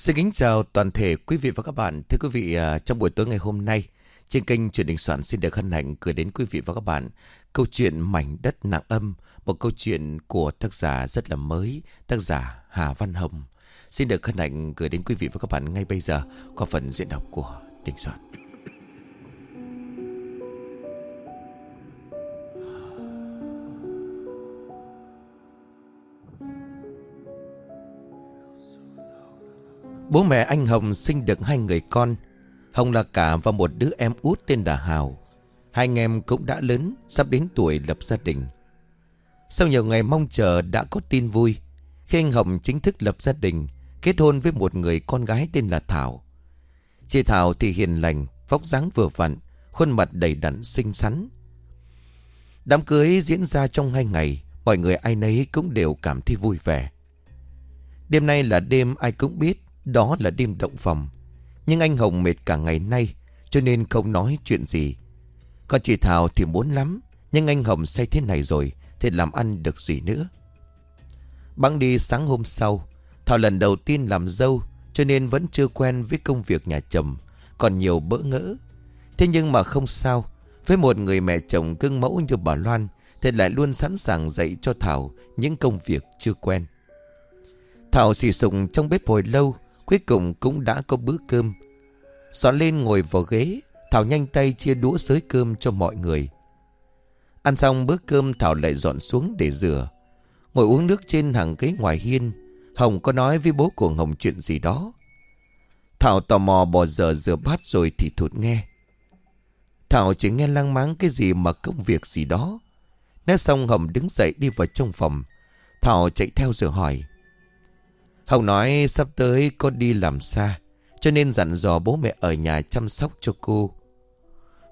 Xin kính chào toàn thể quý vị và các bạn. Thưa quý vị, à, trong buổi tối ngày hôm nay, trên kênh truyền hình soạn xin được hân hạnh gửi đến quý vị và các bạn câu chuyện Mảnh đất nặng âm, một câu chuyện của tác giả rất là mới, tác giả Hà Văn Hồng. Xin được hân hạnh gửi đến quý vị và các bạn ngay bây giờ qua phần diễn đọc của Đình Soạn. Bố mẹ anh Hồng sinh được hai người con. Hồng là cả và một đứa em út tên là Hào. Hai anh em cũng đã lớn, Sắp đến tuổi lập gia đình. Sau nhiều ngày mong chờ đã có tin vui. Khi anh Hồng chính thức lập gia đình, Kết hôn với một người con gái tên là Thảo. Chị Thảo thì hiền lành, Vóc dáng vừa vặn, Khuôn mặt đầy đặn xinh xắn. Đám cưới diễn ra trong hai ngày, Mọi người ai nấy cũng đều cảm thấy vui vẻ. Đêm nay là đêm ai cũng biết đó là đêm động phòng. Nhưng anh Hồng mệt cả ngày nay, Cho nên không nói chuyện gì. Còn chị Thảo thì muốn lắm, Nhưng anh Hồng say thế này rồi Thì làm ăn được gì nữa? Băng đi sáng hôm sau, Thảo lần đầu tiên làm dâu, Cho nên vẫn chưa quen với công việc nhà chồng, Còn nhiều bỡ ngỡ. Thế nhưng mà không sao, Với một người mẹ chồng cưng mẫu như bà Loan Thì lại luôn sẵn sàng dạy cho Thảo Những công việc chưa quen. Thảo xì sụng trong bếp hồi lâu Cuối cùng cũng đã có bữa cơm. Xóa lên ngồi vào ghế, Thảo nhanh tay chia đũa sới cơm cho mọi người. Ăn xong bữa cơm, Thảo lại dọn xuống để rửa. Ngồi uống nước trên hàng ghế ngoài hiên, Hồng có nói với bố của Hồng chuyện gì đó. Thảo tò mò bỏ giờ rửa bát rồi thì thụt nghe. Thảo chỉ nghe lăng máng cái gì mà công việc gì đó. Nói xong Hồng đứng dậy đi vào trong phòng. Thảo chạy theo rồi hỏi. Hồng nói, sắp tới cô đi làm xa, Cho nên dặn dò bố mẹ ở nhà chăm sóc cho cô.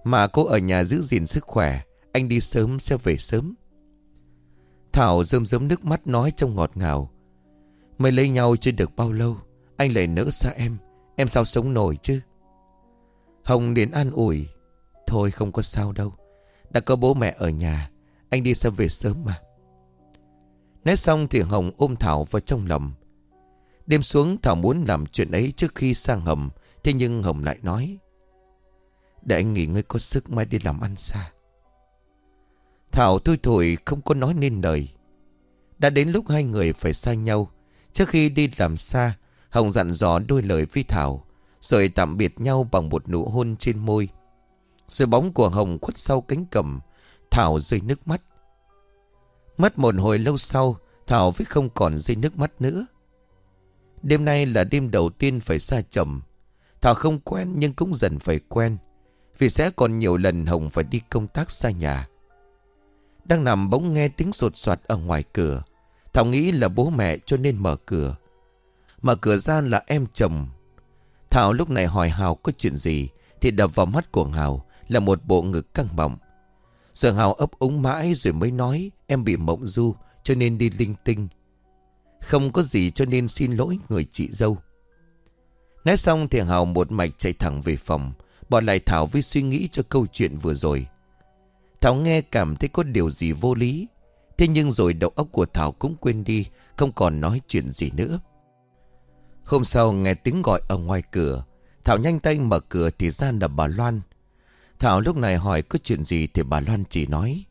Mà cô ở nhà giữ gìn sức khỏe, Anh đi sớm sẽ về sớm. Thảo rơm rớm nước mắt nói trong ngọt ngào Mới lấy nhau chưa được bao lâu, Anh lại nỡ xa em Em sao sống nổi chứ? Hồng đến an ủi, Thôi không có sao đâu, Đã có bố mẹ ở nhà, Anh đi sẽ về sớm mà. Nói xong thì Hồng ôm Thảo vào trong lòng. Đêm xuống Thảo muốn làm chuyện ấy trước khi sang Hồng Thế nhưng Hồng lại nói, Để anh nghỉ ngơi có sức mai đi làm ăn xa. Thảo thôi thổi không có nói nên lời. Đã đến lúc hai người phải xa nhau, Trước khi đi làm xa, Hồng dặn dò đôi lời với Thảo, Rồi tạm biệt nhau bằng một nụ hôn trên môi. Rồi bóng của Hồng khuất sau cánh cầm, Thảo rơi nước mắt. Mất một hồi lâu sau, Thảo với không còn rơi nước mắt nữa. Đêm nay là đêm đầu tiên phải xa chồng Thảo không quen nhưng cũng dần phải quen, Vì sẽ còn nhiều lần Hồng phải đi công tác xa nhà. Đang nằm bỗng nghe tiếng sột soạt ở ngoài cửa, Thảo nghĩ là bố mẹ cho nên mở cửa. Mở cửa ra là em chồng. Thảo lúc này hỏi Hào có chuyện gì Thì đập vào mắt của Hào Là một bộ ngực căng bọng Rồi Hào ấp úng mãi rồi mới nói Em bị mộng du cho nên đi linh tinh không có gì cho nên xin lỗi người chị dâu. Nói xong thì Hào một mạch chạy thẳng về phòng, Bỏ lại Thảo với suy nghĩ cho câu chuyện vừa rồi. Thảo nghe cảm thấy có điều gì vô lý, Thế nhưng rồi đầu óc của Thảo cũng quên đi, Không còn nói chuyện gì nữa. Hôm sau nghe tiếng gọi ở ngoài cửa, Thảo nhanh tay mở cửa thì ra là bà Loan. Thảo lúc này hỏi có chuyện gì thì bà Loan chỉ nói,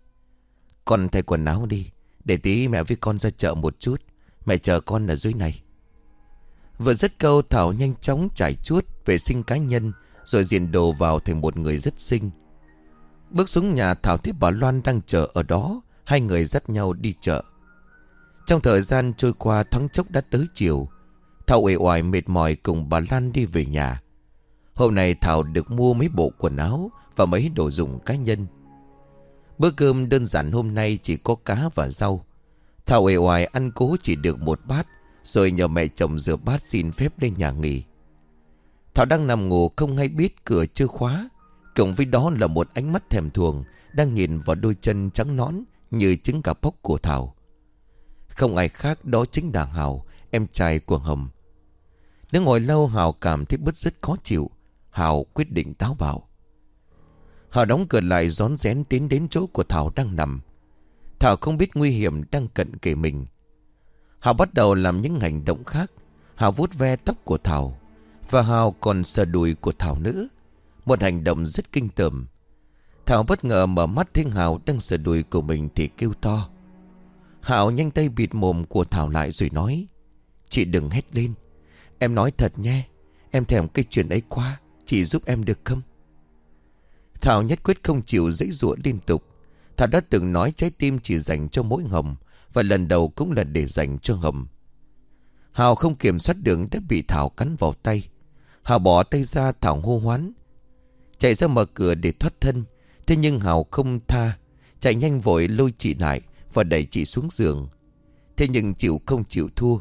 Con thay quần áo đi, Để tí mẹ với con ra chợ một chút. Mẹ chờ con ở dưới này. Vừa dứt câu, Thảo nhanh chóng trải chuốt Vệ sinh cá nhân, Rồi diện đồ vào thành một người rất xinh. Bước xuống nhà, Thảo thấy bà Loan đang chờ ở đó. Hai người dắt nhau đi chợ. Trong thời gian trôi qua, thoáng chốc đã tới chiều. Thảo uể oải mệt mỏi cùng bà Lan đi về nhà. Hôm nay Thảo được mua mấy bộ quần áo Và mấy đồ dùng cá nhân. Bữa cơm đơn giản hôm nay chỉ có cá và rau. Thảo ế oải ăn cố chỉ được một bát, Rồi nhờ mẹ chồng rửa bát xin phép lên nhà nghỉ. Thảo đang nằm ngủ không hay biết cửa chưa khóa, Cộng với đó là một ánh mắt thèm thuồng, Đang nhìn vào đôi chân trắng nõn Như trứng cả bốc của Thảo. Không ai khác đó chính là Hào, Em trai của Hồng Đứng ngồi lâu, Hào cảm thấy bứt rất khó chịu. Hào quyết định táo bạo. Hào đóng cửa lại rón rén tiến đến chỗ của Thảo đang nằm. Thảo không biết nguy hiểm đang cận kề mình. Hào bắt đầu làm những hành động khác. Hào vuốt ve tóc của Thảo. Và Hào còn sờ đùi của Thảo nữa. Một hành động rất kinh tởm. Thảo bất ngờ mở mắt thấy Hào đang sờ đùi của mình thì kêu to. Hào nhanh tay bịt mồm của Thảo lại rồi nói, Chị đừng hét lên. Em nói thật nhé. Em thèm cái chuyện ấy quá. Chị giúp em được không? Thảo nhất quyết không chịu dãy ruộng liên tục. Thảo đã từng nói trái tim chỉ dành cho mỗi Hồng, Và lần đầu cũng là để dành cho Hồng. Hào không kiểm soát được đã bị Thảo cắn vào tay. Hào bỏ tay ra, Thảo hô hoán. Chạy ra mở cửa để thoát thân, Thế nhưng Hào không tha. Chạy nhanh vội lôi chị lại Và đẩy chị xuống giường. Thế nhưng chịu không chịu thua.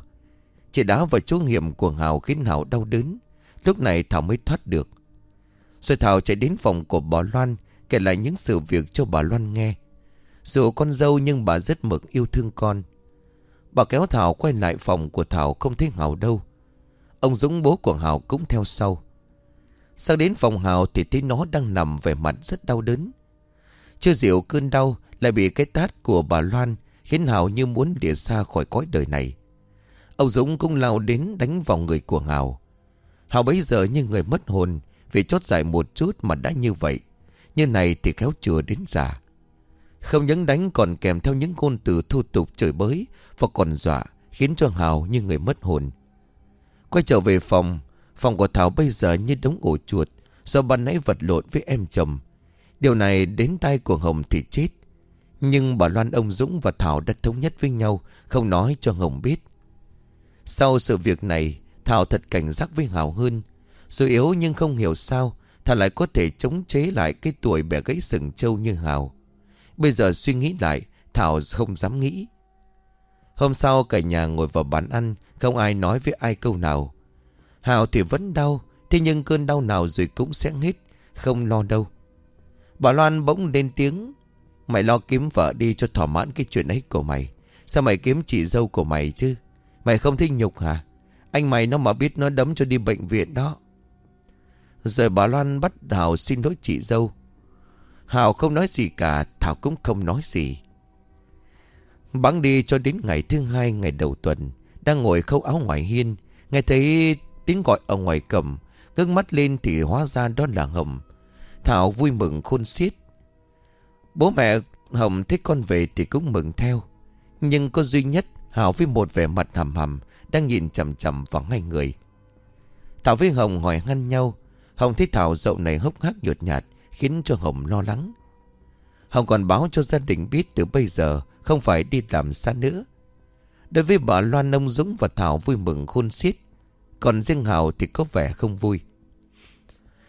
Chị đá vào chỗ hiểm của Hào khiến Hào đau đớn. Lúc này Thảo mới thoát được. Rồi Thảo chạy đến phòng của bà Loan, Kể lại những sự việc cho bà Loan nghe. Dù con dâu nhưng bà rất mực yêu thương con. Bà kéo Thảo quay lại phòng của Thảo không thấy Hảo đâu. Ông Dũng bố của Hảo cũng theo sau. Sang đến phòng Hảo thì thấy nó đang nằm về mặt rất đau đớn. Chưa dịu cơn đau Lại bị cái tát của bà Loan Khiến Hảo như muốn đi xa khỏi cõi đời này. Ông Dũng cũng lao đến đánh vào người của Hảo. Hảo bấy giờ như người mất hồn Vì chót dài một chút mà đã như vậy. Như này thì khéo chừa đến già. Không những đánh còn kèm theo những ngôn từ thu tục chửi bới Và còn dọa, Khiến cho Hào như người mất hồn. Quay trở về phòng Phòng của Thảo bây giờ như đống ổ chuột Do ban nãy vật lộn với em chồng. Điều này đến tay của Hồng thì chết. Nhưng bà Loan, ông Dũng và Thảo đã thống nhất với nhau, Không nói cho Hồng biết. Sau sự việc này, Thảo thật cảnh giác với Hào hơn. Dù yếu nhưng không hiểu sao, Thảo lại có thể chống chế lại cái tuổi bẻ gãy sừng trâu như Hào. Bây giờ suy nghĩ lại, Thảo không dám nghĩ. Hôm sau cả nhà ngồi vào bàn ăn, Không ai nói với ai câu nào. Hào thì vẫn đau, Thế nhưng cơn đau nào rồi cũng sẽ hết, Không lo đâu. Bà Loan bỗng lên tiếng, Mày lo kiếm vợ đi cho thỏa mãn cái chuyện ấy của mày. Sao mày kiếm chị dâu của mày chứ? Mày không thích nhục hả? Anh mày nó mà biết nó đấm cho đi bệnh viện đó. Rồi bà Loan bắt Hào xin lỗi chị dâu. Hào không nói gì cả, Thảo cũng không nói gì. Bắn đi cho đến ngày thứ hai, ngày đầu tuần, Đang ngồi khâu áo ngoài hiên, Nghe thấy tiếng gọi ở ngoài cầm Ngước mắt lên thì hóa ra đó là Hồng. Thảo vui mừng khôn xiết. Bố mẹ Hồng thích con về thì cũng mừng theo. Nhưng có duy nhất Hảo với một vẻ mặt hầm hầm Đang nhìn chầm chầm vào ngay người. Thảo với Hồng hỏi ngăn nhau. Hồng thấy Thảo dậu này hốc hác nhột nhạt Khiến cho Hồng lo lắng. Hồng còn báo cho gia đình biết từ bây giờ Không phải đi làm xa nữa. Đối với bà Loan Nông Dũng và Thảo vui mừng khôn xiết, Còn riêng Hào thì có vẻ không vui.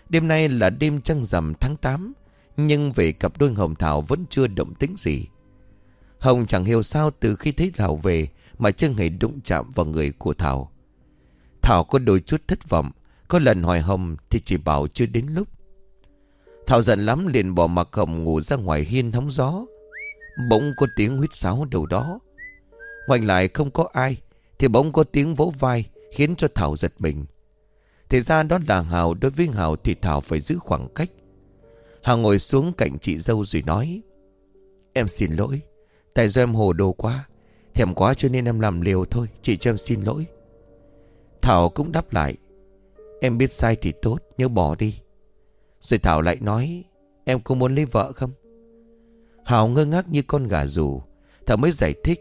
Đêm nay là đêm trăng rằm tháng 8 Nhưng về cặp đôi Hồng Thảo vẫn chưa động tính gì. Hồng chẳng hiểu sao từ khi thấy Thảo về Mà chưa hề đụng chạm vào người của Thảo. Thảo có đôi chút thất vọng, Có lần hỏi Hồng thì chỉ bảo chưa đến lúc. Thảo giận lắm liền bỏ mặc Hồng ngủ ra ngoài hiên hóng gió. Bỗng có tiếng huyết sáo đầu đó. Ngoảnh lại không có ai, Thì bỗng có tiếng vỗ vai Khiến cho Thảo giật mình. Thì ra đó là Hào, Đối với Hào thì Thảo phải giữ khoảng cách. Hào ngồi xuống cạnh chị dâu rồi nói, Em xin lỗi, Tại do em hồ đồ quá, Thèm quá cho nên em làm liều thôi, Chị cho em xin lỗi. Thảo cũng đáp lại, Em biết sai thì tốt, nhớ bỏ đi. Rồi Thảo lại nói Em có muốn lấy vợ không? Hào ngơ ngác như con gà rù, Thảo mới giải thích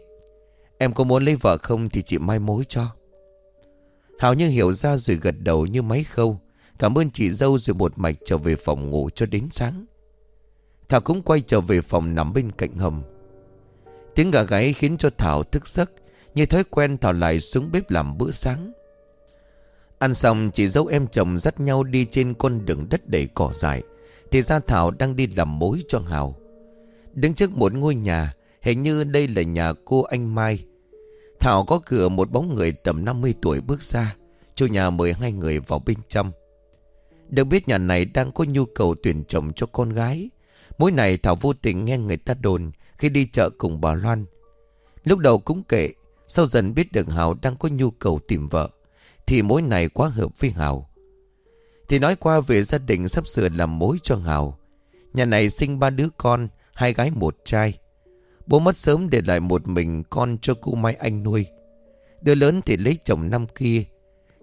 Em có muốn lấy vợ không thì chị mai mối cho. Hào như hiểu ra rồi gật đầu như máy khâu. Cảm ơn chị dâu rồi một mạch trở về phòng ngủ cho đến sáng. Thảo cũng quay trở về phòng nằm bên cạnh hầm Tiếng gà gáy khiến cho Thảo thức giấc Như thói quen Thảo lại xuống bếp làm bữa sáng. Ăn xong, chị dâu em chồng dắt nhau đi trên con đường đất đầy cỏ dại. Thì ra Thảo đang đi làm mối cho Hào. Đứng trước một ngôi nhà, Hình như đây là nhà cô anh Mai. Thảo có cửa một bóng người tầm 50 tuổi bước ra. Chủ nhà mời hai người vào bên trong. Được biết nhà này đang có nhu cầu tuyển chồng cho con gái. Mỗi này Thảo vô tình nghe người ta đồn Khi đi chợ cùng bà Loan. Lúc đầu cũng kệ, Sau dần biết được Hào đang có nhu cầu tìm vợ. Thì mối này quá hợp với Hào. Thì nói qua về gia đình sắp sửa làm mối cho Hào. Nhà này sinh ba đứa con, Hai gái một trai. Bố mất sớm để lại một mình con cho cô Mai Anh nuôi. Đứa lớn thì lấy chồng năm kia.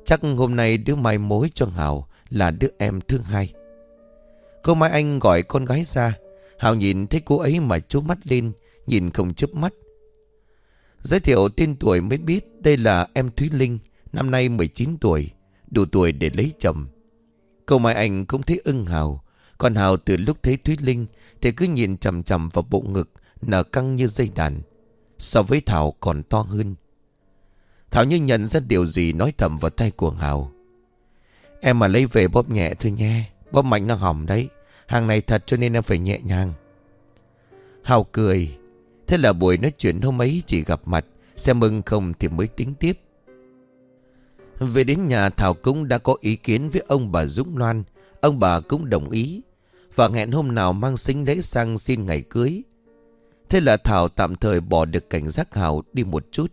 Chắc hôm nay đứa mai mối cho Hào Là đứa em thứ hai. Cô Mai Anh gọi con gái ra. Hào nhìn thấy cô ấy mà chú mắt lên, Nhìn không chớp mắt. Giới thiệu tên tuổi mới biết Đây là em Thúy Linh Năm nay 19 tuổi, Đủ tuổi để lấy chồng. Cậu Mai Anh cũng thấy ưng Hào, Còn Hào từ lúc thấy Thúy Linh Thì cứ nhìn chầm chầm vào bộ ngực, Nở căng như dây đàn, So với Thảo còn to hơn. Thảo như nhận ra điều gì nói thầm vào tay của Hào. Em mà lấy về bóp nhẹ thôi nhé, Bóp mạnh nó hỏng đấy, Hàng này thật cho nên em phải nhẹ nhàng. Hào cười, Thế là buổi nói chuyện hôm ấy chỉ gặp mặt, Xem mừng không thì mới tính tiếp. Về đến nhà, Thảo cũng đã có ý kiến với ông bà Dũng Loan. Ông bà cũng đồng ý Và hẹn hôm nào mang sinh lễ sang xin ngày cưới. Thế là Thảo tạm thời bỏ được cảnh giác Hào đi một chút.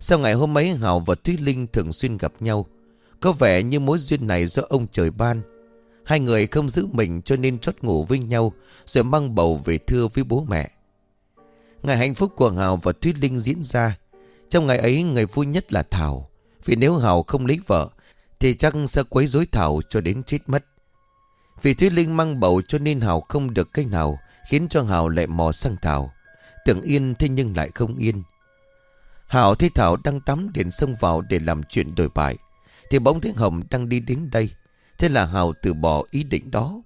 Sau ngày hôm ấy Hào và Thúy Linh thường xuyên gặp nhau. Có vẻ như mối duyên này do ông trời ban. Hai người không giữ mình cho nên chót ngủ với nhau, Rồi mang bầu về thưa với bố mẹ. Ngày hạnh phúc của Hào và Thúy Linh diễn ra. Trong ngày ấy, người vui nhất là Thảo. Vì nếu Hào không lấy vợ, Thì chắc sẽ quấy rối Thảo cho đến chết mất. Vì Thúy Linh mang bầu cho nên Hào không được cách nào, Khiến cho Hào lại mò sang Thảo. Tưởng yên thế nhưng lại không yên. Hảo thấy Thảo đang tắm điện xông vào để làm chuyện đổi bại Thì bỗng thấy Hồng đang đi đến đây. Thế là Hào từ bỏ ý định đó.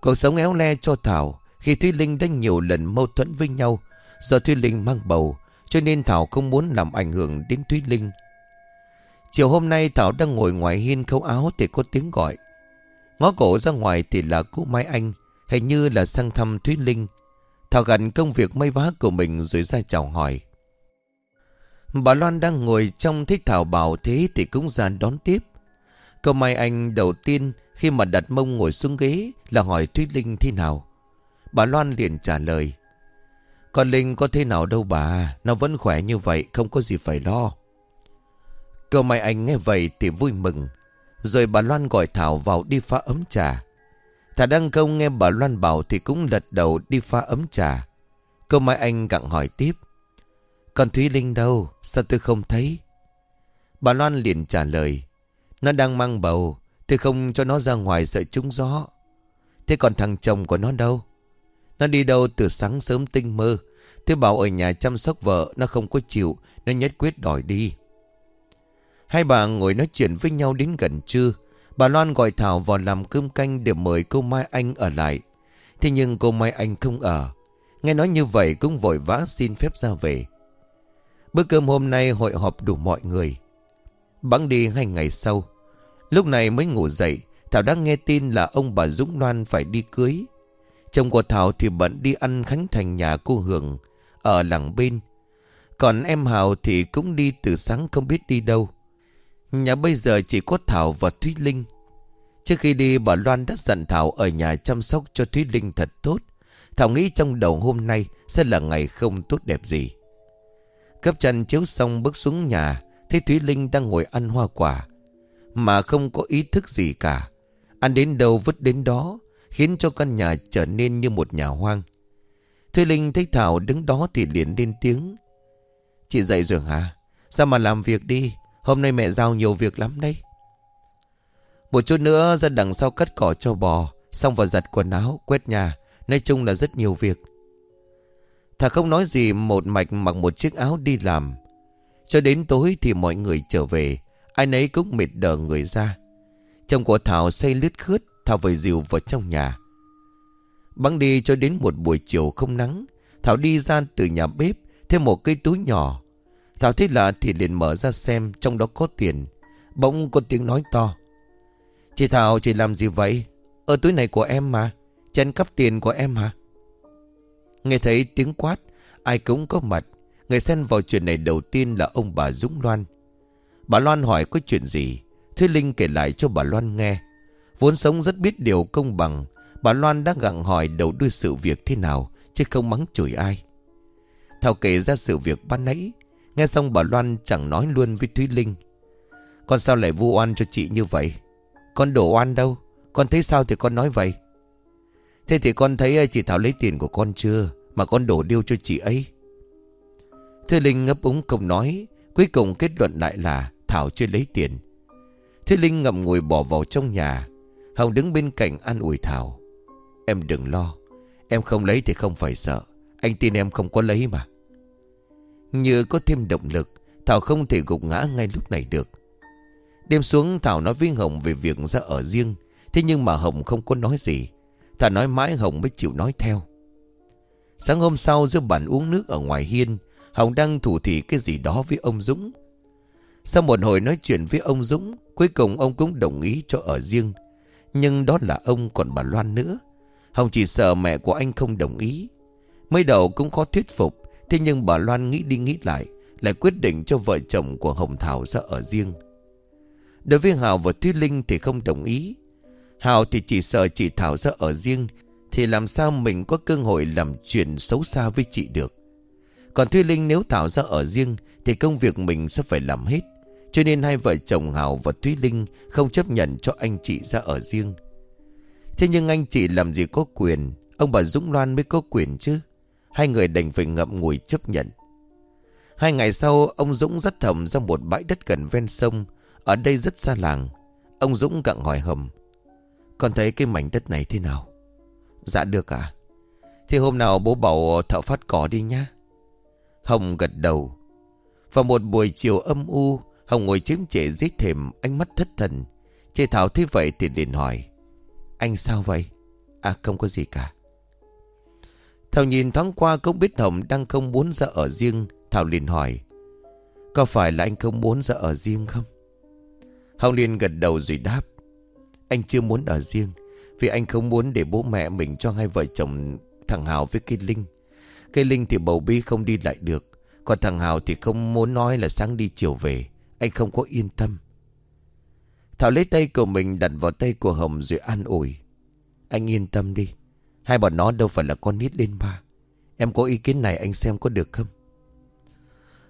Cuộc sống éo le cho Thảo, Khi Thúy Linh đã nhiều lần mâu thuẫn với nhau, Do Thúy Linh mang bầu, Cho nên Thảo không muốn làm ảnh hưởng đến Thúy Linh. Chiều hôm nay Thảo đang ngồi ngoài hiên khâu áo Thì có tiếng gọi. Ngó cổ ra ngoài thì là cụ Mai Anh, Hình như là sang thăm Thúy Linh. Thảo gần công việc may vá của mình Rồi ra chào hỏi. Bà Loan đang ngồi trong thích Thảo bảo thế Thì cũng ra đón tiếp. Câu Mai Anh đầu tiên Khi mà đặt mông ngồi xuống ghế Là hỏi Thúy Linh thế nào. Bà Loan liền trả lời. Con Linh có thế nào đâu bà, Nó vẫn khỏe như vậy, không có gì phải lo cơ may Anh nghe vậy thì vui mừng, Rồi bà Loan gọi Thảo vào đi pha ấm trà Thả Đăng Công nghe bà Loan bảo thì cũng lật đầu đi pha ấm trà. Cơ Mai Anh gặng hỏi tiếp. Còn Thúy Linh đâu? Sao tôi không thấy? Bà Loan liền trả lời. Nó đang mang bầu. Tôi không cho nó ra ngoài sợ trúng gió. Thế còn thằng chồng của nó đâu? Nó đi đâu từ sáng sớm tinh mơ. Tôi bảo ở nhà chăm sóc vợ, Nó không có chịu, Nó nhất quyết đòi đi Hai bà ngồi nói chuyện với nhau đến gần trưa Bà Loan gọi Thảo vào làm cơm canh để mời cô Mai Anh ở lại. Thế nhưng cô Mai Anh không ở. Nghe nói như vậy cũng vội vã xin phép ra về. Bữa cơm hôm nay hội họp đủ mọi người. Bắn đi hai ngày sau. Lúc này mới ngủ dậy. Thảo đang nghe tin là ông bà Dũng Loan phải đi cưới. Chồng của Thảo thì bận đi ăn khánh thành nhà cô Hường, ở làng bên. Còn em Hào thì cũng đi từ sáng không biết đi đâu. Nhà bây giờ chỉ có Thảo và Thúy Linh. Trước khi đi, bà Loan đã dặn Thảo ở nhà chăm sóc cho Thúy Linh thật tốt. Thảo nghĩ trong đầu hôm nay sẽ là ngày không tốt đẹp gì. Cấp chân chiếu xong bước xuống nhà, Thấy Thúy Linh đang ngồi ăn hoa quả, Mà không có ý thức gì cả. Ăn đến đâu vứt đến đó, Khiến cho căn nhà trở nên như một nhà hoang. Thúy Linh thấy Thảo đứng đó thì liền lên tiếng. Chị dậy rồi hả? Sao mà làm việc đi? Hôm nay mẹ giao nhiều việc lắm đấy. Một chút nữa ra đằng sau cắt cỏ cho bò, Xong vào giặt quần áo, Quét nhà. Nói chung là rất nhiều việc. Thà không nói gì, Một mạch mặc một chiếc áo đi làm. Cho đến tối thì mọi người trở về. Ai nấy cũng mệt đờ người ra. Chồng của Thảo say lướt khướt, Thảo vầy dìu vào trong nhà. Băng đi cho đến một buổi chiều không nắng, Thảo đi ra từ nhà bếp, Thêm một cây túi nhỏ. Thảo thấy lạ thì liền mở ra xem, Trong đó có tiền. Bỗng có tiếng nói to. Chị Thảo, chị làm gì vậy? Ở túi này của em mà. Chị ăn cắp tiền của em hả? Nghe thấy tiếng quát, Ai cũng có mặt. Người xen vào chuyện này đầu tiên là ông bà Dũng Loan. Bà Loan hỏi có chuyện gì? Thúy Linh kể lại cho bà Loan nghe. Vốn sống rất biết điều công bằng, Bà Loan đã gặng hỏi đầu đuôi sự việc thế nào, Chứ không mắng chửi ai. Thảo kể ra sự việc ban nãy Nghe xong bà Loan chẳng nói luôn với Thúy Linh. Con sao lại vu oan cho chị như vậy? Con đổ oan đâu? Con thấy sao thì con nói vậy? Thế thì con thấy chị Thảo lấy tiền của con chưa Mà con đổ điêu cho chị ấy? Thúy Linh ngấp úng không nói. Cuối cùng kết luận lại là Thảo chưa lấy tiền. Thúy Linh ngậm ngùi bỏ vào trong nhà. Hồng đứng bên cạnh an ủi Thảo. Em đừng lo. Em không lấy thì không phải sợ. Anh tin em không có lấy mà. Như có thêm động lực, Thảo không thể gục ngã ngay lúc này được. Đêm xuống, Thảo nói với Hồng về việc ra ở riêng, Thế nhưng mà Hồng không có nói gì. Thảo nói mãi Hồng mới chịu nói theo. Sáng hôm sau, giữa bàn uống nước ở ngoài hiên, Hồng đang thủ thị cái gì đó với ông Dũng. Sau một hồi nói chuyện với ông Dũng, Cuối cùng ông cũng đồng ý cho ở riêng. Nhưng đó là ông còn bà Loan nữa. Hồng chỉ sợ mẹ của anh không đồng ý. Mới đầu cũng khó thuyết phục Thế nhưng bà Loan nghĩ đi nghĩ lại Lại quyết định cho vợ chồng của Hồng Thảo ra ở riêng. Đối với Hào và Thúy Linh thì không đồng ý. Hào thì chỉ sợ chị Thảo ra ở riêng, Thì làm sao mình có cơ hội làm chuyện xấu xa với chị được. Còn Thúy Linh nếu Thảo ra ở riêng, Thì công việc mình sẽ phải làm hết. Cho nên hai vợ chồng Hào và Thúy Linh Không chấp nhận cho anh chị ra ở riêng. Thế nhưng anh chị làm gì có quyền? Ông bà Dũng Loan mới có quyền chứ. Hai người đành phải ngậm ngùi chấp nhận. Hai ngày sau, Ông Dũng dắt Hồng ra một bãi đất gần ven sông. Ở đây rất xa làng. Ông Dũng gặng hỏi Hồng Con thấy cái mảnh đất này thế nào? Dạ được à Thì hôm nào bố bảo thợ phát cỏ đi nhá. Hồng gật đầu. Vào một buổi chiều âm u Hồng ngồi chiếm trễ dưới thềm Ánh mắt thất thần. Chị Thảo thấy vậy thì liền hỏi, anh sao vậy? À không có gì cả. Thảo nhìn thoáng qua cũng biết Hồng đang không muốn ra ở riêng. Thảo liền hỏi. Có phải là anh không muốn ra ở riêng không? Hồng liền gật đầu rồi đáp. Anh chưa muốn ở riêng. Vì anh không muốn để bố mẹ mình cho hai vợ chồng thằng Hào với cây Linh. Cây Linh thì bầu bi không đi lại được. Còn thằng Hào thì không muốn nói là sáng đi chiều về. Anh không có yên tâm. Thảo lấy tay của mình đặt vào tay của Hồng rồi an ủi. Anh yên tâm đi. Hai bọn nó đâu phải là con nít lên ba. Em có ý kiến này anh xem có được không?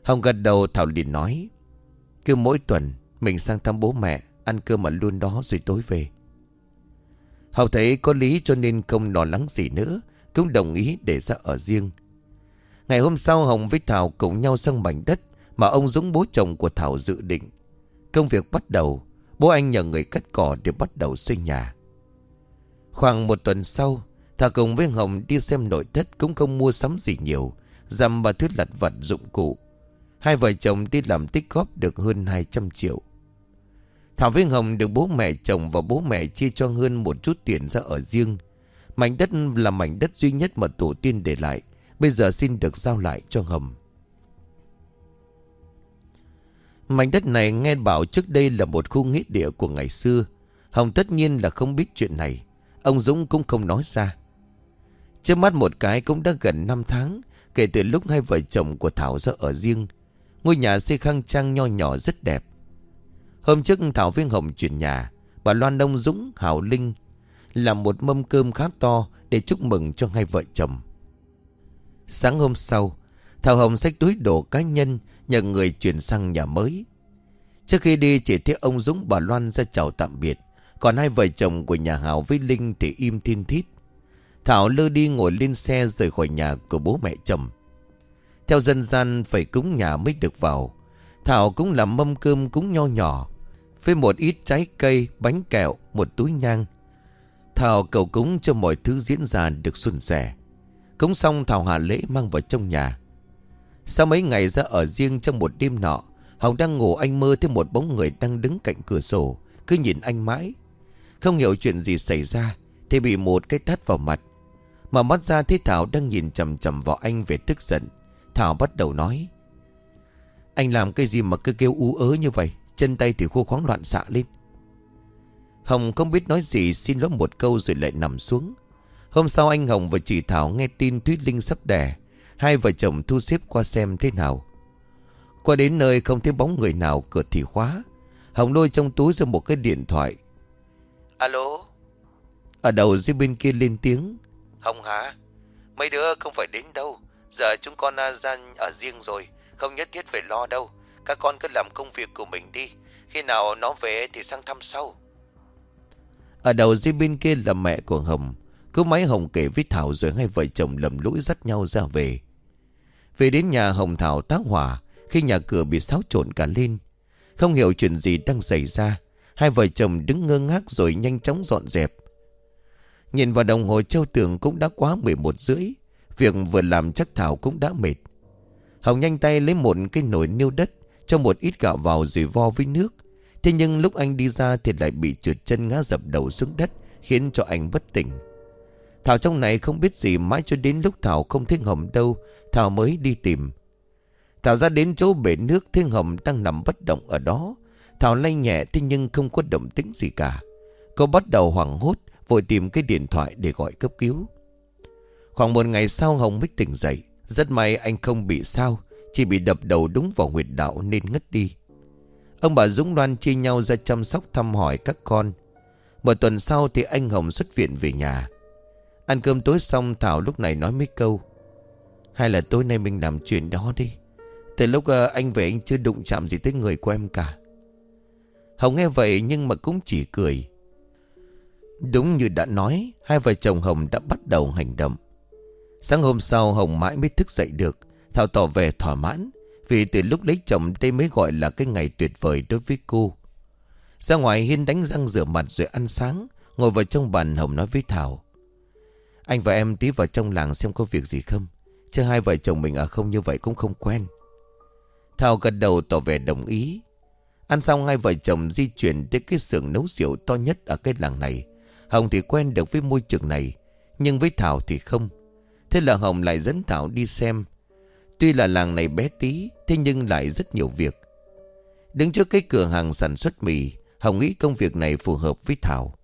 Hồng gật đầu Thảo liền nói. Cứ mỗi tuần mình sang thăm bố mẹ, ăn cơm ở luôn đó rồi tối về. Hồng thấy có lý cho nên không lo lắng gì nữa, cũng đồng ý để ra ở riêng. Ngày hôm sau Hồng với Thảo cùng nhau sang mảnh đất mà ông Dũng bố chồng của Thảo dự định. Công việc bắt đầu, Bố anh nhờ người cắt cỏ để bắt đầu xây nhà Khoảng một tuần sau Thà cùng với Hồng đi xem nội thất Cũng không mua sắm gì nhiều Dằm và thứ lặt vặt dụng cụ Hai vợ chồng đi làm tích góp được hơn 200 triệu Thảo với Hồng được bố mẹ chồng và bố mẹ chia cho hơn một chút tiền ra ở riêng Mảnh đất là mảnh đất duy nhất mà tổ tiên để lại, Bây giờ xin được giao lại cho Hồng Mảnh đất này nghe bảo trước đây là một khu nghĩa địa của ngày xưa. Hồng tất nhiên là không biết chuyện này. Ông Dũng cũng không nói ra. Trước mắt một cái cũng đã gần 5 tháng kể từ lúc hai vợ chồng của Thảo ra ở riêng. Ngôi nhà xây khang trang nho nhỏ rất đẹp. Hôm trước Thảo Viên Hồng chuyển nhà, bà Loan Đông Dũng, Hảo Linh làm một mâm cơm khá to để chúc mừng cho hai vợ chồng. Sáng hôm sau, Thảo Hồng xách túi đồ cá nhân Nhờ người chuyển sang nhà mới Trước khi đi chỉ thấy ông Dũng bà Loan ra chào tạm biệt Còn hai vợ chồng của nhà Hảo với Linh thì im thiên thít Thảo lơ đi ngồi lên xe rời khỏi nhà của bố mẹ chồng. Theo dân gian phải cúng nhà mới được vào. Thảo cũng làm mâm cơm cúng nho nhỏ Với một ít trái cây, bánh kẹo, một túi nhang. Thảo cầu cúng cho mọi thứ diễn ra được xuân sẻ. Cúng xong Thảo hạ lễ mang vào trong nhà. Sau mấy ngày ra ở riêng trong một đêm nọ Hồng đang ngủ anh mơ thấy một bóng người đang đứng cạnh cửa sổ Cứ nhìn anh mãi. Không hiểu chuyện gì xảy ra Thì bị một cái tát vào mặt. Mà mắt ra thấy Thảo đang nhìn chầm chầm vào anh về tức giận. Thảo bắt đầu nói Anh làm cái gì mà cứ kêu ú ớ như vậy? Chân tay thì khô khoáng loạn xạ lên. Hồng không biết nói gì Xin lỗi một câu rồi lại nằm xuống. Hôm sau anh Hồng và chị Thảo nghe tin Thúy Linh sắp đẻ. Hai vợ chồng thu xếp qua xem thế nào. Qua đến nơi không thấy bóng người nào cửa thì khóa. Hồng lôi trong túi ra một cái điện thoại. Alo? Ở đầu dưới bên kia lên tiếng Hồng hả? Mấy đứa không phải đến đâu. Giờ chúng con à, ra ở riêng rồi. Không nhất thiết phải lo đâu. Các con cứ làm công việc của mình đi. Khi nào nó về thì sang thăm sau. Ở đầu dưới bên kia là mẹ của Hồng. Cứ máy Hồng kể với Thảo rồi hai vợ chồng lầm lũi dắt nhau ra về. Về đến nhà Hồng Thảo tá hỏa, Khi nhà cửa bị xáo trộn cả lên. Không hiểu chuyện gì đang xảy ra. Hai vợ chồng đứng ngơ ngác rồi nhanh chóng dọn dẹp. Nhìn vào đồng hồ treo tường cũng đã quá 11 rưỡi. Việc vừa làm chắc Thảo cũng đã mệt. Hồng nhanh tay lấy một cái nồi niêu đất, Cho một ít gạo vào rồi vo với nước. Thế nhưng lúc anh đi ra thì lại bị trượt chân ngã dập đầu xuống đất, Khiến cho anh bất tỉnh. Thảo trong này không biết gì mãi cho đến lúc Thảo không thấy Hồng đâu, Thảo mới đi tìm. Thảo ra đến chỗ bể nước Thiên Hồng đang nằm bất động ở đó. Thảo lay nhẹ, thế nhưng không có động tĩnh gì cả. Cô bắt đầu hoảng hốt Vội tìm cái điện thoại để gọi cấp cứu. Khoảng một ngày sau Hồng mới tỉnh dậy, Rất may anh không bị sao, Chỉ bị đập đầu đúng vào huyệt đạo nên ngất đi. Ông bà Dũng Loan chia nhau ra chăm sóc thăm hỏi các con. Một tuần sau thì anh Hồng xuất viện về nhà. Ăn cơm tối xong, Thảo lúc này nói mấy câu. Hay là tối nay mình làm chuyện đó đi. Từ lúc ờ, anh về anh chưa đụng chạm gì tới người của em cả. Hồng nghe vậy nhưng mà cũng chỉ cười. Đúng như đã nói, Hai vợ chồng Hồng đã bắt đầu hành động. Sáng hôm sau, Hồng mãi mới thức dậy được, Thảo tỏ vẻ thỏa mãn, Vì từ lúc lấy chồng đây mới gọi là cái ngày tuyệt vời đối với cô. Ra ngoài Hiên đánh răng rửa mặt rồi ăn sáng, Ngồi vào trong bàn Hồng nói với Thảo. Anh và em tí vào trong làng xem có việc gì không? Chứ hai vợ chồng mình ở không như vậy cũng không quen. Thảo gật đầu tỏ vẻ đồng ý. Ăn xong hai vợ chồng di chuyển tới cái xưởng nấu rượu to nhất ở cái làng này. Hồng thì quen được với môi trường này, Nhưng với Thảo thì không. Thế là Hồng lại dẫn Thảo đi xem. Tuy là làng này bé tí, Thế nhưng lại rất nhiều việc. Đứng trước cái cửa hàng sản xuất mì, Hồng nghĩ công việc này phù hợp với Thảo.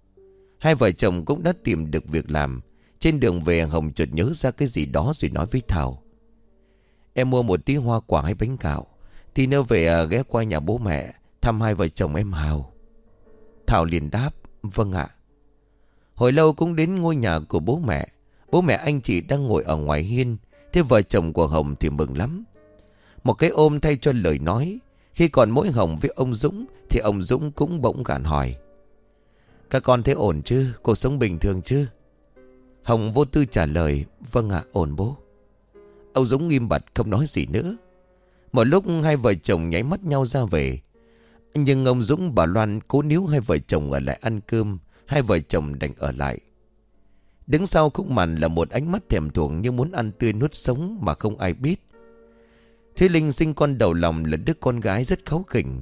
Hai vợ chồng cũng đã tìm được việc làm. Trên đường về, Hồng chợt nhớ ra cái gì đó rồi nói với Thảo. Em mua một tí hoa quả hay bánh gạo, Thì nếu về à, ghé qua nhà bố mẹ, Thăm hai vợ chồng em Hào. Thảo liền đáp Vâng ạ. Hồi lâu cũng đến ngôi nhà của bố mẹ. Bố mẹ anh chị đang ngồi ở ngoài hiên. Thế vợ chồng của Hồng thì mừng lắm. Một cái ôm thay cho lời nói. Khi còn mỗi Hồng với ông Dũng, Thì ông Dũng cũng bỗng gạn hỏi. Các con thấy ổn chứ? Cuộc sống bình thường chứ? Hồng vô tư trả lời Vâng ạ, ổn bố. Ông Dũng nghiêm bặt, không nói gì nữa. Một lúc hai vợ chồng nháy mắt nhau ra về. Nhưng ông Dũng bà Loan cố níu hai vợ chồng ở lại ăn cơm. Hai vợ chồng đành ở lại Đứng sau khúc màn là một ánh mắt thèm thuồng như muốn ăn tươi nuốt sống mà không ai biết. Thúy Linh sinh con đầu lòng là đứa con gái rất kháu khỉnh.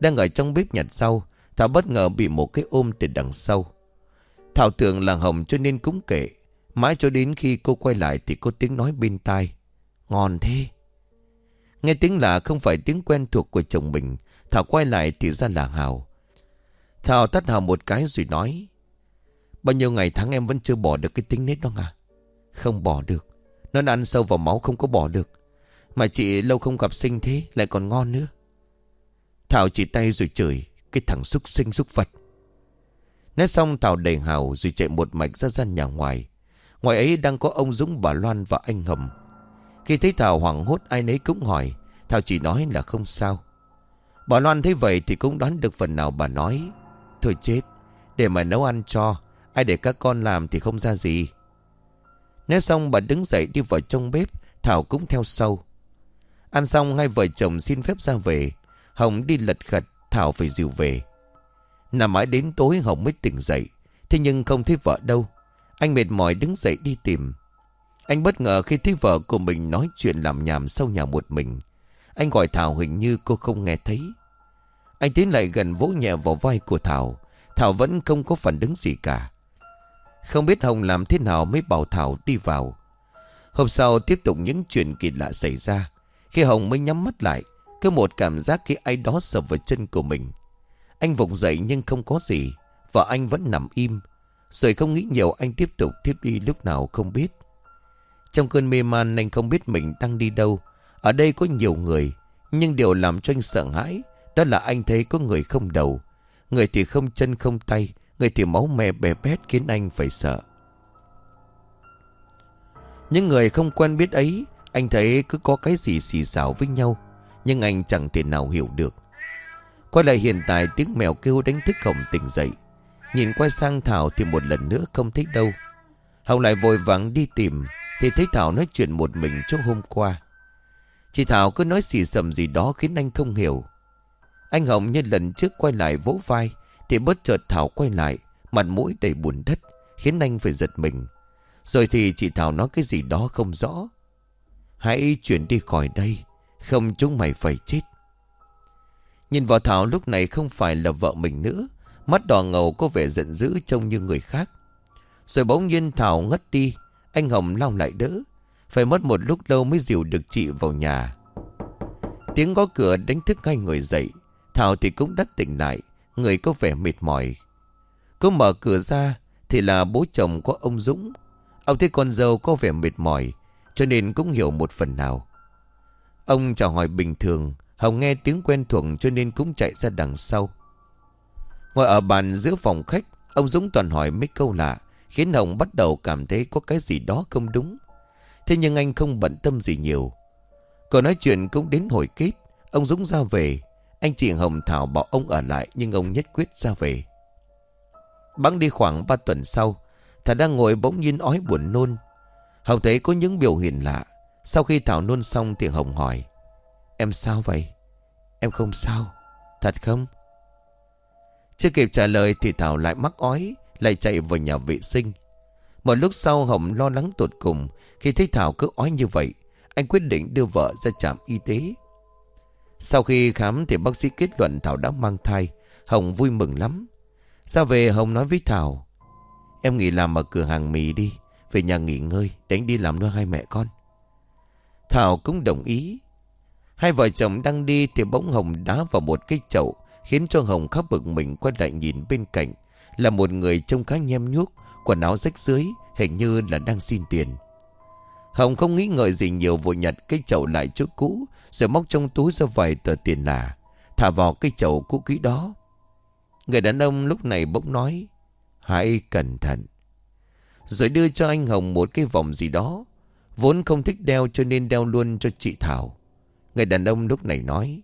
Đang ở trong bếp nhặt sau, Thảo bất ngờ bị một cái ôm từ đằng sau. Thảo tưởng là Hồng cho nên cũng kệ. Mãi cho đến khi cô quay lại thì có tiếng nói bên tai. Ngon thế. Nghe tiếng lạ không phải tiếng quen thuộc của chồng mình. Thảo quay lại thì ra là Hào. Thảo tắt Hào một cái rồi nói. Bao nhiêu ngày tháng em vẫn chưa bỏ được cái tính nết đó à Không bỏ được. Nó đã ăn sâu vào máu không có bỏ được. Mà chị lâu không gặp sinh thế, Lại còn ngon nữa. Thảo chỉ tay rồi chửi Cái thằng xúc sinh xúc vật. Nói xong Thảo đẩy hào Rồi chạy một mạch ra gian nhà ngoài. Ngoài ấy đang có ông Dũng, bà Loan và anh Hầm. Khi thấy Thảo hoảng hốt, ai nấy cũng hỏi. Thảo chỉ nói là không sao. Bà Loan thấy vậy thì cũng đoán được phần nào bà nói. Thôi chết, Để mà nấu ăn cho, Ai để các con làm thì không ra gì. Nói xong bà đứng dậy đi vào trong bếp, Thảo cũng theo sau. Ăn xong, hai vợ chồng xin phép ra về. Hồng đi lật khật, Thảo phải dìu về. Nằm mãi đến tối, Hồng mới tỉnh dậy. Thế nhưng không thấy vợ đâu. Anh mệt mỏi đứng dậy đi tìm. Anh bất ngờ khi thấy vợ của mình nói chuyện làm nhảm sau nhà một mình. Anh gọi Thảo hình như cô không nghe thấy. Anh tiến lại gần vỗ nhẹ vào vai của Thảo. Thảo vẫn không có phản ứng gì cả. Không biết Hồng làm thế nào mới bảo Thảo đi vào. Hôm sau tiếp tục những chuyện kỳ lạ xảy ra. Khi Hồng mới nhắm mắt lại, cứ một cảm giác khi ai đó sờ vào chân của mình. Anh vùng dậy nhưng không có gì, Và anh vẫn nằm im. Rồi không nghĩ nhiều, anh tiếp tục tiếp đi lúc nào không biết. Trong cơn mê man, anh không biết mình đang đi đâu. Ở đây có nhiều người, Nhưng điều làm cho anh sợ hãi. Đó là anh thấy có người không đầu. Người thì không chân không tay, Người thì máu me bè bét khiến anh phải sợ. Những người không quen biết ấy, Anh thấy cứ có cái gì xì xào với nhau, Nhưng anh chẳng thể nào hiểu được. Quay lại hiện tại, tiếng mèo kêu đánh thức Hồng tỉnh dậy. Nhìn quay sang Thảo thì một lần nữa không thấy đâu. Hồng lại vội vàng đi tìm, Thì thấy Thảo nói chuyện một mình chỗ hôm qua. Chị Thảo cứ nói xì xầm gì đó khiến anh không hiểu. Anh Hồng như lần trước quay lại vỗ vai, Thì bất chợt Thảo quay lại, Mặt mũi đầy buồn đất Khiến anh phải giật mình. Rồi thì chị Thảo nói cái gì đó không rõ. Hãy chuyển đi khỏi đây, Không chúng mày phải chết. Nhìn vào Thảo lúc này không phải là vợ mình nữa, Mắt đỏ ngầu có vẻ giận dữ trông như người khác. Rồi bỗng nhiên Thảo ngất đi, Anh Hồng lao lại đỡ, Phải mất một lúc lâu mới dìu được chị vào nhà. Tiếng gõ cửa đánh thức ngay người dậy. Thảo thì cũng đắc tỉnh lại, Người có vẻ mệt mỏi. Cứ mở cửa ra Thì là bố chồng của ông Dũng. Ông thấy con dâu có vẻ mệt mỏi, Cho nên cũng hiểu một phần nào. Ông chào hỏi bình thường, Hồng nghe tiếng quen thuộc cho nên cũng chạy ra đằng sau. Ngồi ở bàn giữa phòng khách, Ông Dũng toàn hỏi mấy câu lạ, Khiến Hồng bắt đầu cảm thấy có cái gì đó không đúng. Thế nhưng anh không bận tâm gì nhiều. Còn nói chuyện cũng đến hồi kết, Ông Dũng ra về anh chị Hồng Thảo bảo ông ở lại Nhưng ông nhất quyết ra về. Bắn đi khoảng 3 tuần sau, Thảo đang ngồi bỗng nhiên ói buồn nôn. Hồng thấy có những biểu hiện lạ. Sau khi Thảo nôn xong thì Hồng hỏi, Em sao vậy? Em không sao. Thật không? Chưa kịp trả lời thì Thảo lại mắc ói, Lại chạy vào nhà vệ sinh. Một lúc sau Hồng lo lắng tột cùng, Khi thấy Thảo cứ ói như vậy, Anh quyết định đưa vợ ra trạm y tế. Sau khi khám thì bác sĩ kết luận Thảo đã mang thai. Hồng vui mừng lắm. Ra về, Hồng nói với Thảo, Em nghỉ làm ở cửa hàng mì đi, Về nhà nghỉ ngơi, Đánh đi làm nuôi hai mẹ con. Thảo cũng đồng ý. Hai vợ chồng đang đi thì bỗng Hồng đá vào một cái chậu, Khiến cho Hồng khắp bực mình quay lại nhìn bên cạnh. Là một người trông khá nhem nhuốc, Quần áo rách dưới Hình như là đang xin tiền. Hồng không nghĩ ngợi gì nhiều, vội nhặt cái chậu lại chỗ cũ, Rồi móc trong túi ra vài tờ tiền lạ Thả vào cái chậu cũ kỹ đó. Người đàn ông lúc này bỗng nói, Hãy cẩn thận. Rồi đưa cho anh Hồng một cái vòng gì đó, Vốn không thích đeo cho nên đeo luôn cho chị Thảo. Người đàn ông lúc này nói,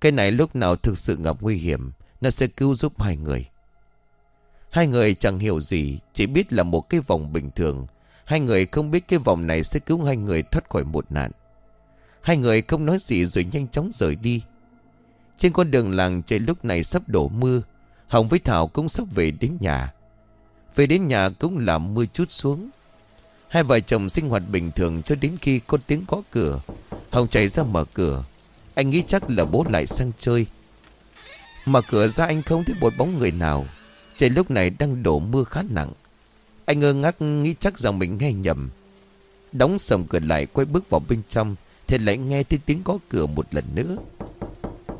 Cái này lúc nào thực sự gặp nguy hiểm, Nó sẽ cứu giúp hai người. Hai người chẳng hiểu gì, Chỉ biết là một cái vòng bình thường Hai người không biết cái vòng này sẽ cứu hai người thoát khỏi một nạn. Hai người không nói gì rồi nhanh chóng rời đi. Trên con đường làng trời lúc này sắp đổ mưa, Hồng với Thảo cũng sắp về đến nhà. Về đến nhà cũng là mưa chút xuống. Hai vợ chồng sinh hoạt bình thường cho đến khi có tiếng gõ cửa. Hồng chạy ra mở cửa. Anh nghĩ chắc là bố lại sang chơi. Mở cửa ra anh không thấy một bóng người nào. Trời lúc này đang đổ mưa khá nặng. Anh ngơ ngác nghĩ chắc rằng mình nghe nhầm. Đóng sầm cửa lại, quay bước vào bên trong, Thì lại nghe thấy tiếng gõ cửa một lần nữa.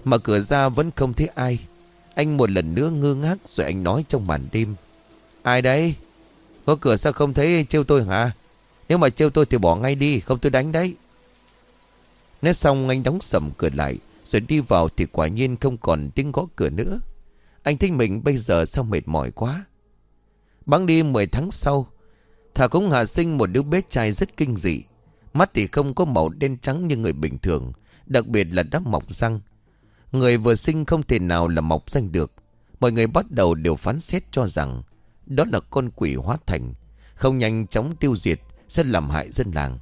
Mở cửa ra vẫn không thấy ai. Anh một lần nữa ngơ ngác Rồi anh nói trong màn đêm. Ai đấy? Có cửa sao không thấy trêu tôi hả? Nếu mà trêu tôi thì bỏ ngay đi, Không tôi đánh đấy. Nói xong anh đóng sầm cửa lại, Rồi đi vào thì quả nhiên không còn tiếng gõ cửa nữa. Anh thấy mình bây giờ sao mệt mỏi quá. Bắn đi 10 tháng sau Thảo cũng hạ sinh một đứa bé trai rất kinh dị. Mắt thì không có màu đen trắng như người bình thường, Đặc biệt là đã mọc răng. Người vừa sinh không thể nào là mọc răng được. Mọi người bắt đầu đều phán xét cho rằng Đó là con quỷ hóa thành, Không nhanh chóng tiêu diệt, Sẽ làm hại dân làng.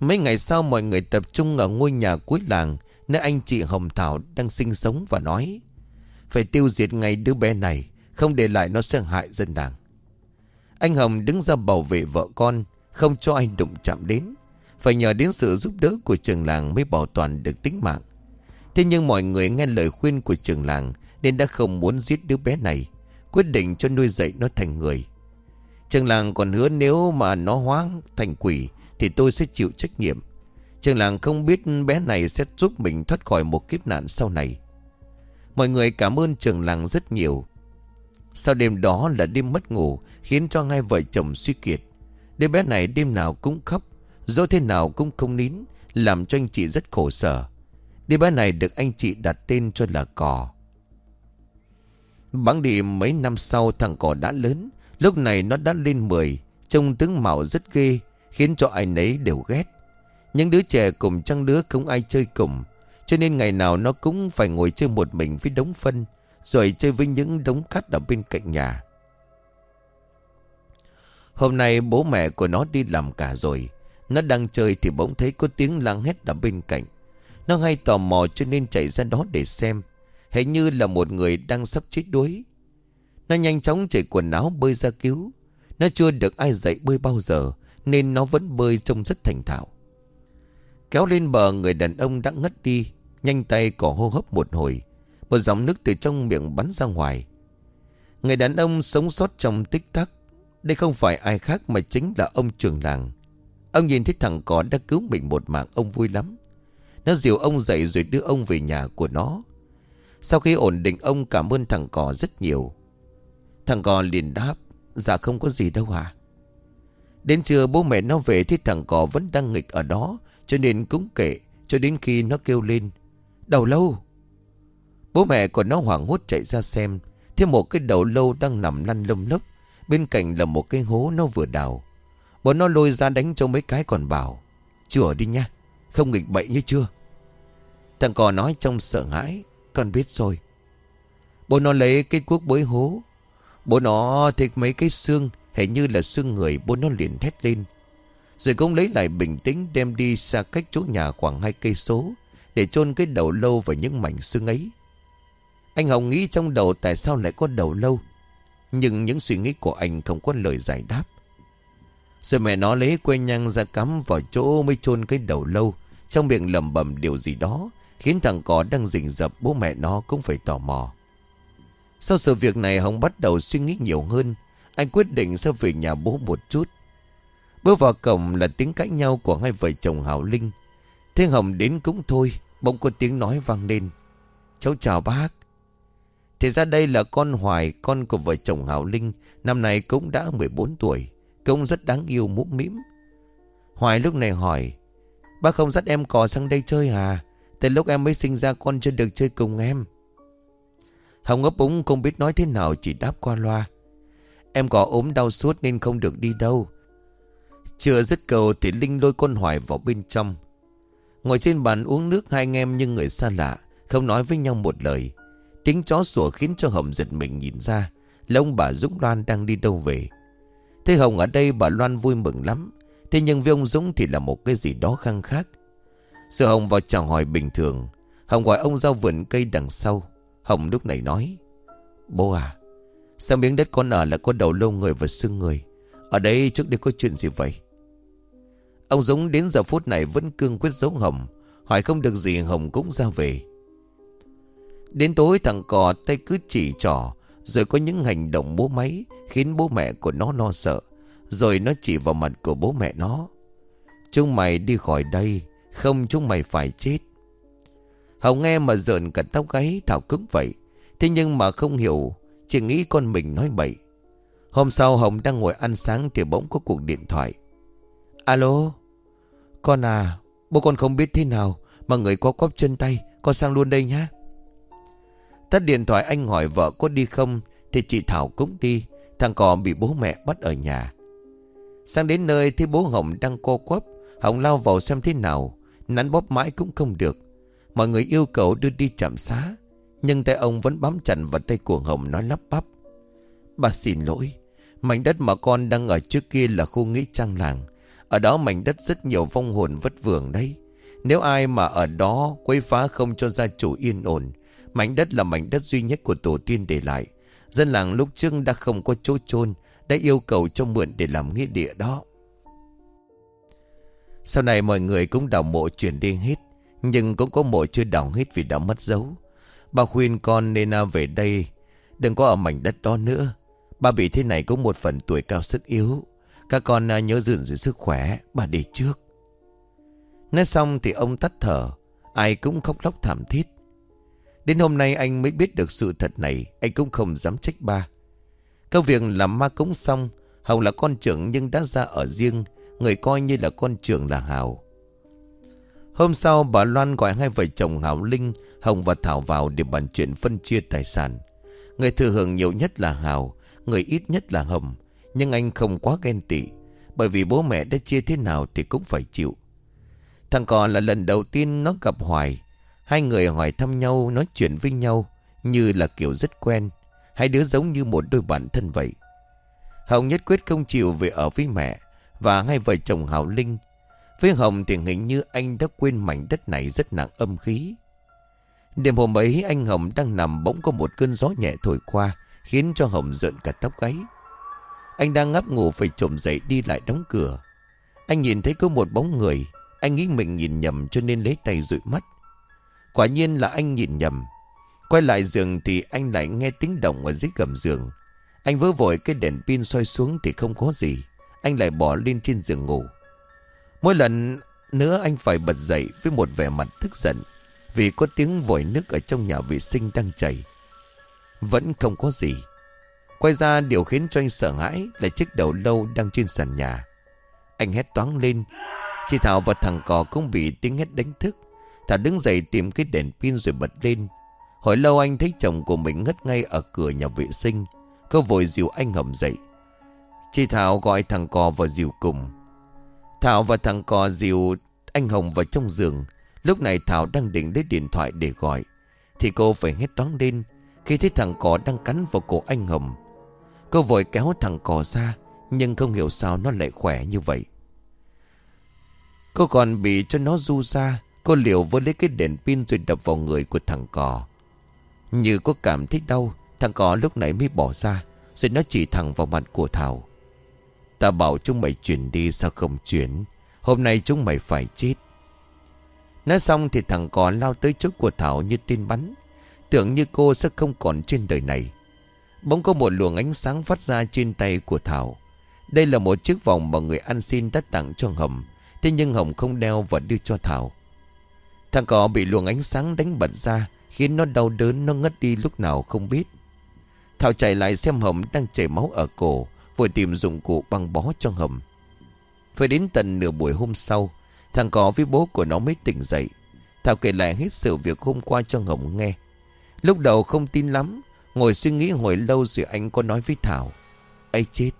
Mấy ngày sau, mọi người tập trung ở ngôi nhà cuối làng, Nơi anh chị Hồng Thảo đang sinh sống và nói, Phải tiêu diệt ngay đứa bé này. Không để lại nó sẽ hại dân làng. Anh Hồng đứng ra bảo vệ vợ con, Không cho anh đụng chạm đến. Phải nhờ đến sự giúp đỡ của trường làng Mới bảo toàn được tính mạng. Thế nhưng mọi người nghe lời khuyên của trường làng Nên đã không muốn giết đứa bé này, Quyết định cho nuôi dạy nó thành người. Trường làng còn hứa nếu mà nó hóa thành quỷ thì tôi sẽ chịu trách nhiệm. Trường làng không biết bé này sẽ giúp mình thoát khỏi một kiếp nạn sau này. Mọi người cảm ơn trường làng rất nhiều. Sau đêm đó là đêm mất ngủ, Khiến cho hai vợ chồng suy kiệt. Đứa bé này đêm nào cũng khóc, Dẫu thế nào cũng không nín, Làm cho anh chị rất khổ sở. Đứa bé này được anh chị đặt tên cho là Cò. Bắn đi mấy năm sau, thằng Cò đã lớn. Lúc này nó đã lên 10 Trông tướng mạo rất ghê, Khiến cho ai nấy đều ghét. Những đứa trẻ cùng trăng đứa không ai chơi cùng, Cho nên ngày nào nó cũng phải ngồi chơi một mình với đống phân. Rồi chơi với những đống cát ở bên cạnh nhà. Hôm nay bố mẹ của nó đi làm cả rồi. Nó đang chơi thì bỗng thấy có tiếng lang hét ở bên cạnh. Nó hay tò mò cho nên chạy ra đó để xem. Hình như là một người đang sắp chết đuối. Nó nhanh chóng chạy quần áo bơi ra cứu. Nó chưa được ai dạy bơi bao giờ, Nên nó vẫn bơi trông rất thành thạo. Kéo lên bờ, người đàn ông đã ngất đi, Nhanh tay cỏ hô hấp một hồi. Một dòng nước từ trong miệng bắn ra ngoài. Người đàn ông sống sót trong tích tắc. Đây không phải ai khác mà chính là ông trưởng làng. Ông nhìn thấy thằng cỏ đã cứu mình một mạng, Ông vui lắm. Nó dìu ông dậy rồi đưa ông về nhà của nó. Sau khi ổn định, ông cảm ơn thằng cỏ rất nhiều. Thằng cò liền đáp Dạ không có gì đâu à Đến trưa, bố mẹ nó về thì thằng cò vẫn đang nghịch ở đó, Cho nên cũng kệ, Cho đến khi nó kêu lên, Đầu lâu Bố mẹ của nó hoảng hốt chạy ra xem. Thêm một cái đầu lâu đang nằm lăn lông lốc. Bên cạnh là một cái hố nó vừa đào. Bố nó lôi ra đánh cho mấy cái còn bảo Chữa đi nha, Không nghịch bậy như chưa? Thằng cò nói trong sợ hãi, Con biết rồi. Bố nó lấy cái cuốc bới hố. Bố nó thích mấy cái xương, Hình như là xương người bố nó liền thét lên. Rồi cũng lấy lại bình tĩnh Đem đi xa cách chỗ nhà khoảng hai cây số, Để chôn cái đầu lâu và những mảnh xương ấy. Anh Hồng nghĩ trong đầu tại sao lại có đầu lâu. Nhưng những suy nghĩ của anh không có lời giải đáp. Rồi mẹ nó lấy que nhang ra cắm vào chỗ mới chôn cái đầu lâu. Trong miệng lầm bầm điều gì đó, Khiến thằng cỏ đang rình rập, bố mẹ nó cũng phải tò mò. Sau sự việc này, Hồng bắt đầu suy nghĩ nhiều hơn. Anh quyết định sẽ về nhà bố một chút. Bước vào cổng là tiếng cãi nhau của hai vợ chồng Hảo Linh. Thế Hồng đến cũng thôi, Bỗng có tiếng nói vang lên. Cháu chào bác. Thì ra đây là con Hoài, Con của vợ chồng Hảo Linh. Năm nay cũng đã 14 tuổi, Cũng rất đáng yêu mũm mĩm. Hoài lúc này hỏi, Bác không dắt em cò sang đây chơi à? Từ lúc em mới sinh ra con chưa được chơi cùng em. Hồng ấp úng không biết nói thế nào, Chỉ đáp qua loa, Em có ốm đau suốt nên không được đi đâu. Chưa dứt cầu thì Linh lôi con Hoài vào bên trong. Ngồi trên bàn uống nước hai anh em như người xa lạ, Không nói với nhau một lời. Tiếng chó sủa khiến cho Hồng giật mình nhìn ra Là ông bà Dũng Loan đang đi đâu về. Thế Hồng ở đây bà Loan vui mừng lắm. Thế nhưng với ông Dũng thì là một cái gì đó khăng khác. Sự Hồng vào chào hỏi bình thường, Hồng gọi ông giao vườn cây đằng sau. Hồng lúc này nói, Bố à Sao miếng đất con ở là có đầu lâu người và xương người? Ở đây trước đây có chuyện gì vậy? Ông Dũng đến giờ phút này vẫn cương quyết giấu Hồng, Hỏi không được gì Hồng cũng ra về. Đến tối thằng cò tay cứ chỉ trỏ Rồi có những hành động bố máy Khiến bố mẹ của nó lo sợ, Rồi nó chỉ vào mặt của bố mẹ nó. Chúng mày đi khỏi đây, Không chúng mày phải chết. Hồng nghe mà rợn cả tóc gáy Thảo cứng vậy, Thế nhưng mà không hiểu, Chỉ nghĩ con mình nói bậy. Hôm sau Hồng đang ngồi ăn sáng Thì bỗng có cuộc điện thoại. Alo, Con à Bố con không biết thế nào Mà người có cóp chân tay, Con sang luôn đây nhá. Tắt điện thoại, anh hỏi vợ có đi không? Thì chị Thảo cũng đi. Thằng cò bị bố mẹ bắt ở nhà. Sang đến nơi thì bố Hồng đang co quắp. Hồng lao vào xem thế nào. Nắn bóp mãi cũng không được. Mọi người yêu cầu đưa đi chạm xá. Nhưng tay ông vẫn bám chặt vào tay của Hồng nói lắp bắp. Bà xin lỗi. Mảnh đất mà con đang ở trước kia là khu nghĩa trang làng. Ở đó mảnh đất rất nhiều vong hồn vất vưởng đấy. Nếu ai mà ở đó quấy phá không cho gia chủ yên ổn Mảnh đất là mảnh đất duy nhất của tổ tiên để lại. Dân làng lúc trước đã không có chỗ chôn, Đã yêu cầu cho mượn để làm nghĩa địa đó. Sau này mọi người cũng đào mộ chuyển đi hết, Nhưng cũng có mộ chưa đào hết vì đã mất dấu. Bà khuyên con nên à, về đây, Đừng có ở mảnh đất đó nữa. Bà bị thế này cũng một phần tuổi cao sức yếu. Các con à, nhớ giữ gìn sức khỏe, Bà đi trước. Nói xong thì ông tắt thở. Ai cũng khóc lóc thảm thiết. Đến hôm nay anh mới biết được sự thật này, Anh cũng không dám trách ba. Công việc làm ma cống xong, Hồng là con trưởng nhưng đã ra ở riêng, Người coi như là con trưởng là Hào. Hôm sau, bà Loan gọi hai vợ chồng Hảo Linh, Hồng và Thảo vào để bàn chuyện phân chia tài sản. Người thừa hưởng nhiều nhất là Hào, Người ít nhất là Hồng, nhưng anh không quá ghen tị, Bởi vì bố mẹ đã chia thế nào thì cũng phải chịu. Thằng còn là lần đầu tiên nó gặp Hoài Hai người hỏi thăm nhau, Nói chuyện với nhau, Như là kiểu rất quen. Hai đứa giống như một đôi bạn thân vậy. Hồng nhất quyết không chịu về ở với mẹ Và hai vợ chồng Hảo Linh. Với Hồng thì hình như anh đã quên mảnh đất này rất nặng âm khí. Đêm hôm ấy, anh Hồng đang nằm bỗng có một cơn gió nhẹ thổi qua, Khiến cho Hồng rợn cả tóc gáy. Anh đang ngáp ngủ phải trộm dậy đi lại đóng cửa. Anh nhìn thấy có một bóng người. Anh nghĩ mình nhìn nhầm cho nên lấy tay dụi mắt. Quả nhiên là anh nhìn nhầm. Quay lại giường thì anh lại nghe tiếng động ở dưới gầm giường. Anh vớ vội cái đèn pin soi xuống thì không có gì. Anh lại bỏ lên trên giường ngủ. Mỗi lần nữa anh phải bật dậy với một vẻ mặt tức giận Vì có tiếng vội nước ở trong nhà vệ sinh đang chảy. Vẫn không có gì. Quay ra điều khiến cho anh sợ hãi là chiếc đầu lâu đang trên sàn nhà. Anh hét toáng lên. Chị Thảo và thằng cò cũng bị tiếng hét đánh thức. Thảo đứng dậy tìm cái đèn pin rồi bật lên. Hồi lâu anh thấy chồng của mình ngất ngay ở cửa nhà vệ sinh. Cô vội dìu anh hầm dậy. Chị Thảo gọi thằng cò vào dìu cùng. Thảo và thằng cò dìu anh Hồng vào trong giường. Lúc này Thảo đang định lấy điện thoại để gọi. Thì cô phải hét toán lên. Khi thấy thằng cò đang cắn vào cổ anh Hồng. Cô vội kéo thằng cò ra, Nhưng không hiểu sao nó lại khỏe như vậy. Cô còn bị cho nó du ra. Cô liều với lấy cái đèn pin rồi đập vào người của thằng cò. Như có cảm thấy đau, Thằng cò lúc nãy mới bỏ ra, Rồi nó chỉ thẳng vào mặt của Thảo. Ta bảo chúng mày chuyển đi, sao không chuyển? Hôm nay chúng mày phải chết. Nói xong thì thằng cò lao tới chỗ của Thảo như tin bắn. Tưởng như cô sẽ không còn trên đời này. Bỗng có một luồng ánh sáng phát ra trên tay của Thảo. Đây là một chiếc vòng mà người ăn xin đã tặng cho Hồng. Thế nhưng Hồng không đeo và đưa cho Thảo. Thằng cỏ bị luồng ánh sáng đánh bật ra, Khiến nó đau đớn, nó ngất đi lúc nào không biết. Thảo chạy lại xem hầm đang chảy máu ở cổ, Vừa tìm dụng cụ băng bó cho hầm. Phải đến tận nửa buổi hôm sau, Thằng cỏ với bố của nó mới tỉnh dậy. Thảo kể lại hết sự việc hôm qua cho Hồng nghe. Lúc đầu không tin lắm, Ngồi suy nghĩ hồi lâu rồi anh có nói với Thảo. Ấy chết,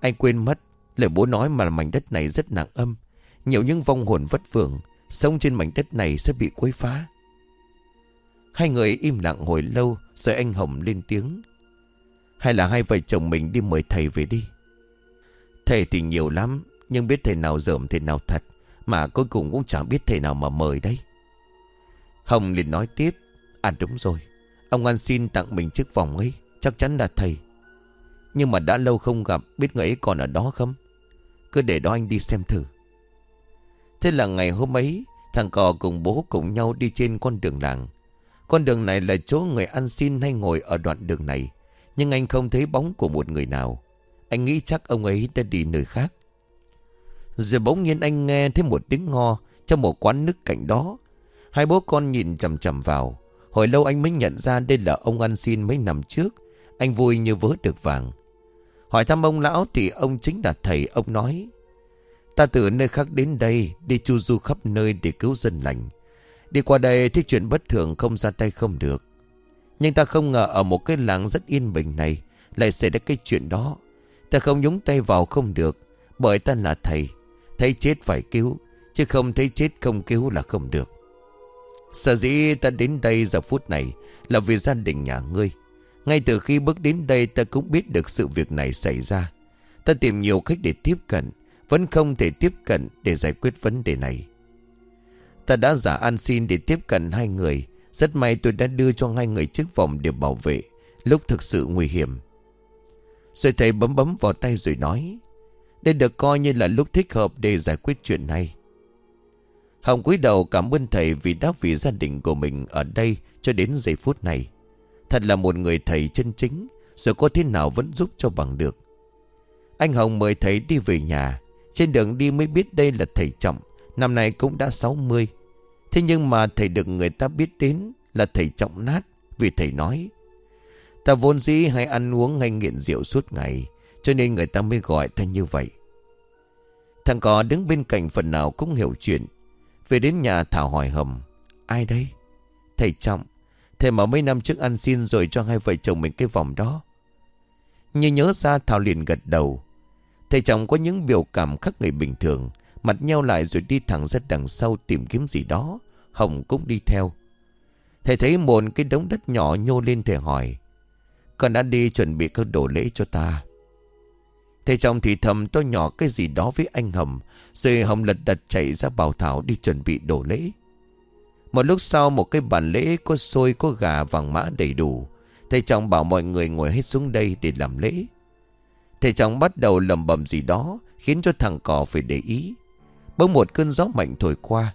Anh quên mất, Lời bố nói mà mảnh đất này rất nặng âm, Nhiều những vong hồn vất vưởng Sống trên mảnh đất này sẽ bị quấy phá. Hai người im lặng hồi lâu, Rồi anh Hồng lên tiếng. Hay là hai vợ chồng mình đi mời thầy về đi. Thầy thì nhiều lắm, Nhưng biết thầy nào dởm thầy nào thật, Mà cuối cùng cũng chẳng biết thầy nào mà mời đấy. Hồng liền nói tiếp À đúng rồi, Ông ăn xin tặng mình chiếc vòng ấy, Chắc chắn là thầy. Nhưng mà đã lâu không gặp, Biết người ấy còn ở đó không? Cứ để đó anh đi xem thử. Thế là ngày hôm ấy, Thằng cò cùng bố cùng nhau đi trên con đường làng. Con đường này là chỗ người ăn xin hay ngồi ở đoạn đường này, Nhưng anh không thấy bóng của một người nào. Anh nghĩ chắc ông ấy đã đi nơi khác. Rồi bỗng nhiên anh nghe thấy một tiếng ngo Trong một quán nước cạnh đó. Hai bố con nhìn chầm chầm vào. Hồi lâu anh mới nhận ra đây là ông ăn xin mấy năm trước. Anh vui như vớ được vàng. Hỏi thăm ông lão thì ông chính là thầy Ông nói. Ta từ nơi khác đến đây Đi chu du khắp nơi để cứu dân lành. Đi qua đây thì chuyện bất thường không ra tay không được. Nhưng ta không ngờ ở một cái làng rất yên bình này Lại xảy ra cái chuyện đó. Ta không nhúng tay vào không được, Bởi ta là thầy. Thấy chết phải cứu, Chứ không thấy chết không cứu là không được. Sở dĩ ta đến đây giờ phút này Là vì gia đình nhà ngươi. Ngay từ khi bước đến đây ta cũng biết được sự việc này xảy ra. Ta tìm nhiều cách để tiếp cận vẫn không thể tiếp cận để giải quyết vấn đề này. Ta đã giả an xin để tiếp cận hai người. Rất may tôi đã đưa cho hai người chiếc vòng để bảo vệ, Lúc thực sự nguy hiểm. Rồi thầy bấm bấm vào tay rồi nói, Đây được coi như là lúc thích hợp để giải quyết chuyện này. Hồng cúi đầu cảm ơn thầy vì đã vì gia đình của mình ở đây cho đến giây phút này. Thật là một người thầy chân chính Rồi có thế nào vẫn giúp cho bằng được. Anh Hồng mời thầy đi về nhà trên đường đi mới biết đây là thầy Trọng. Năm nay cũng đã 60 Thế nhưng mà thầy được người ta biết đến Là thầy Trọng nát, Vì thầy nói, Ta vốn dĩ hay ăn uống hay nghiện rượu suốt ngày, Cho nên người ta mới gọi ta như vậy. Thằng cò đứng bên cạnh phần nào cũng hiểu chuyện. Về đến nhà Thảo hỏi hầm, Ai đây? Thầy Trọng, Thầy mà mấy năm trước ăn xin rồi cho hai vợ chồng mình cái vòng đó. Như nhớ ra, Thảo liền gật đầu. Thầy chồng có những biểu cảm khác người bình thường, Mặt nhau lại rồi đi thẳng ra đằng sau tìm kiếm gì đó. Hồng cũng đi theo. Thầy thấy một cái đống đất nhỏ nhô lên thầy hỏi, Con đã đi chuẩn bị các đồ lễ cho ta? Thầy chồng thì thầm tôi nhỏ cái gì đó với anh Hồng, Rồi Hồng lật đật chạy ra bảo thảo đi chuẩn bị đồ lễ. Một lúc sau, một cái bàn lễ có xôi, có gà vàng mã đầy đủ. Thầy chồng bảo mọi người ngồi hết xuống đây để làm lễ. Thầy chồng bắt đầu lầm bầm gì đó Khiến cho thằng cỏ phải để ý. Bỗng một cơn gió mạnh thổi qua,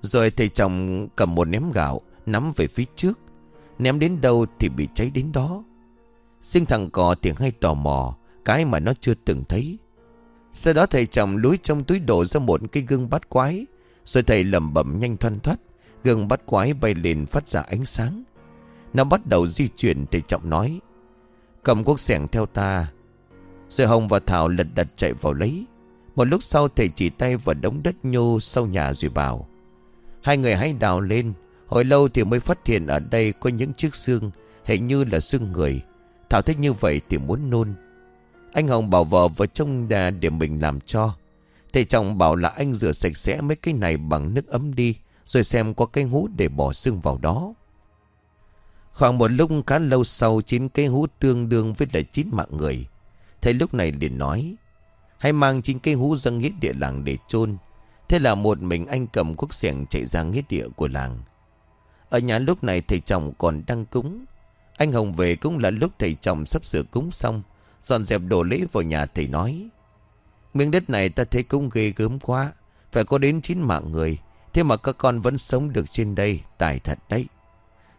Rồi thầy chồng cầm một ném gạo, Nắm về phía trước. Ném đến đâu thì bị cháy đến đó. Sinh thằng cỏ thì hay tò mò, Cái mà nó chưa từng thấy. Sau đó thầy chồng lúi trong túi đổ ra một cái gương bắt quái, Rồi thầy lầm bẩm nhanh thoăn thoát Gương bắt quái bay lên phát ra ánh sáng. Nó bắt đầu di chuyển thầy trọng nói, Cầm quốc sẻng theo ta rồi Hồng và Thảo lật đật chạy vào lấy. Một lúc sau, thầy chỉ tay vào đống đất nhô sau nhà rồi bảo, Hai người hãy đào lên, Hồi lâu thì mới phát hiện ở đây có những chiếc xương, Hình như là xương người. Thảo thích như vậy thì muốn nôn. Anh Hồng bảo vợ vào trong nhà để mình làm cho. Thầy chồng bảo là anh rửa sạch sẽ mấy cái này bằng nước ấm đi, Rồi xem có cái hũ để bỏ xương vào đó. Khoảng một lúc khá lâu sau, Chín cái hũ tương đương với lại chín mạng người. Thầy lúc này liền nói, Hãy mang chính cây hũ ra nghĩa địa làng để chôn. Thế là một mình anh cầm cuốc xẻng chạy ra nghĩa địa của làng. Ở nhà lúc này thầy chồng còn đang cúng. Anh Hồng về cũng là lúc thầy chồng sắp sửa cúng xong, Dọn dẹp đồ lễ vào nhà thầy nói, Miếng đất này ta thấy cũng ghê gớm quá, Phải có đến chín mạng người, Thế mà các con vẫn sống được trên đây Tài thật đấy.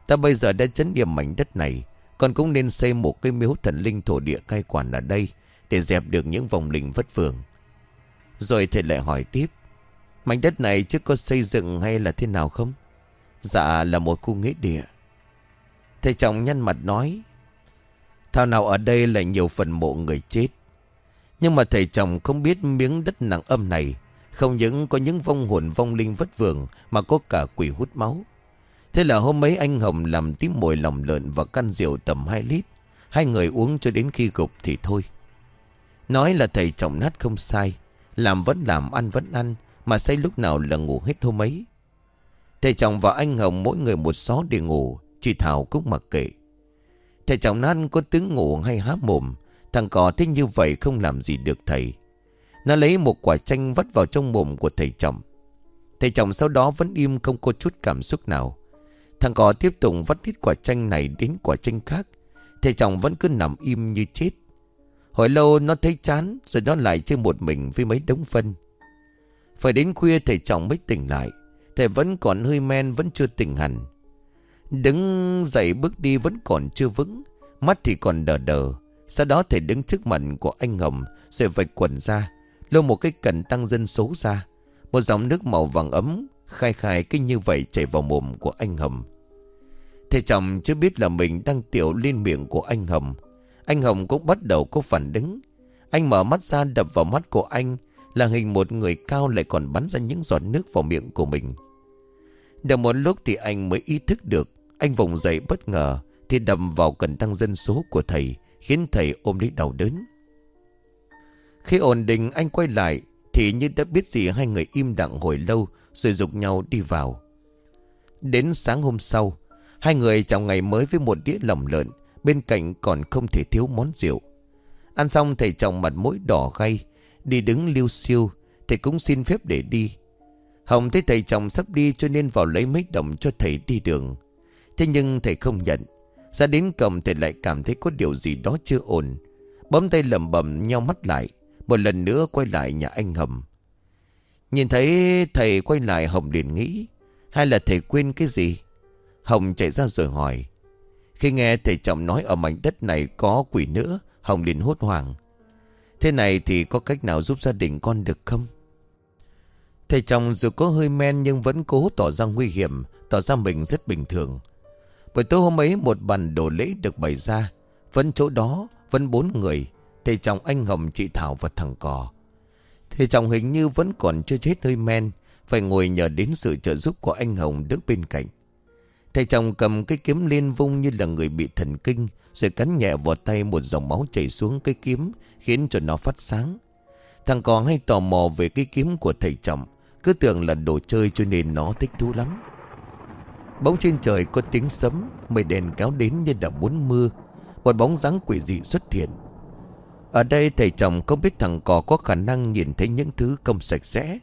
Ta bây giờ đã chấn điểm mảnh đất này con cũng nên xây một cái miếu thần linh thổ địa cai quản ở đây Để dẹp được những vòng linh vất vưởng. Rồi thầy lại hỏi tiếp, Mảnh đất này chứ có xây dựng hay là thế nào không? Dạ là một khu nghĩa địa. Thầy chồng nhăn mặt nói, Thảo nào ở đây là nhiều phần mộ người chết. Nhưng mà thầy chồng không biết miếng đất nặng âm này, Không những có những vong hồn vong linh vất vưởng Mà có cả quỷ hút máu. Thế là hôm ấy anh Hồng làm tím mồi lòng lợn và căn rượu tầm 2 lít. Hai người uống cho đến khi gục thì thôi. Nói là thầy chồng nát không sai. Làm vẫn làm, ăn vẫn ăn, Mà say lúc nào là ngủ hết hôm ấy. Thầy chồng và anh Hồng mỗi người một xó để ngủ Chị Thảo cũng mặc kệ. Thầy chồng nát có tiếng ngủ hay há mồm, Thằng cò thích như vậy không làm gì được thầy. Nó lấy một quả chanh vắt vào trong mồm của thầy chồng Thầy chồng sau đó vẫn im không có chút cảm xúc nào. Thằng cò tiếp tục vắt hết quả chanh này đến quả chanh khác. Thầy chồng vẫn cứ nằm im như chết. Hồi lâu nó thấy chán, Rồi nó lại chơi một mình với mấy đống phân. Phải đến khuya, thầy chồng mới tỉnh lại. Thầy vẫn còn hơi men, vẫn chưa tỉnh hẳn. Đứng dậy bước đi vẫn còn chưa vững. Mắt thì còn đờ đờ. Sau đó thầy đứng trước mặt của anh Hồng, Rồi vạch quần ra. Lôi một cái cần tăng dân số ra. Một dòng nước màu vàng ấm Khai khai kinh như vậy chảy vào mồm của anh Hồng Thầy chồng chưa biết là mình đang tiểu lên miệng của anh Hồng Anh Hồng cũng bắt đầu có phản ứng. Anh mở mắt ra đập vào mắt của anh, Là hình một người cao lại còn bắn ra những giọt nước vào miệng của mình. Được một lúc thì anh mới ý thức được, Anh vùng dậy bất ngờ, Thì đầm vào cần tăng dân số của thầy, Khiến thầy ôm lấy đầu đớn. Khi ổn định, anh quay lại, Thì như đã biết gì hai người im lặng hồi lâu rồi dục nhau đi vào. Đến sáng hôm sau, Hai người chào ngày mới với một đĩa lòng lợn, Bên cạnh còn không thể thiếu món rượu. Ăn xong, thầy chồng mặt mũi đỏ gay, Đi đứng liêu siêu, Thầy cũng xin phép để đi. Hồng thấy thầy chồng sắp đi cho nên vào lấy mấy đồng cho thầy đi đường. Thế nhưng thầy không nhận, Ra đến cầm thầy lại cảm thấy có điều gì đó chưa ổn. Bấm tay lầm bầm nhau mắt lại, Một lần nữa quay lại nhà anh hầm. Nhìn thấy thầy quay lại, Hồng liền nghĩ, Hay là thầy quên cái gì? Hồng chạy ra rồi hỏi. Khi nghe thầy chồng nói ở mảnh đất này có quỷ nữa, Hồng liền hốt hoảng. Thế này thì có cách nào giúp gia đình con được không? Thầy chồng dù có hơi men nhưng vẫn cố tỏ ra nguy hiểm, Tỏ ra mình rất bình thường. Buổi tối hôm ấy, một bàn đồ lễ được bày ra. Vẫn chỗ đó, Vẫn bốn người, Thầy chồng anh Hồng, chị Thảo và thằng Cò. Thầy chồng hình như vẫn còn chưa chết hơi men, Phải ngồi nhờ đến sự trợ giúp của anh Hồng đứng bên cạnh. Thầy chồng cầm cái kiếm lên vung như là người bị thần kinh, Rồi cắn nhẹ vào tay một dòng máu chảy xuống cái kiếm, Khiến cho nó phát sáng. Thằng con hay tò mò về cái kiếm của thầy chồng, Cứ tưởng là đồ chơi cho nên nó thích thú lắm. Bóng trên trời có tiếng sấm, Mây đèn kéo đến như đã muốn mưa. Một bóng dáng quỷ dị xuất hiện ở đây thầy chồng không biết thằng cò có khả năng nhìn thấy những thứ không sạch sẽ.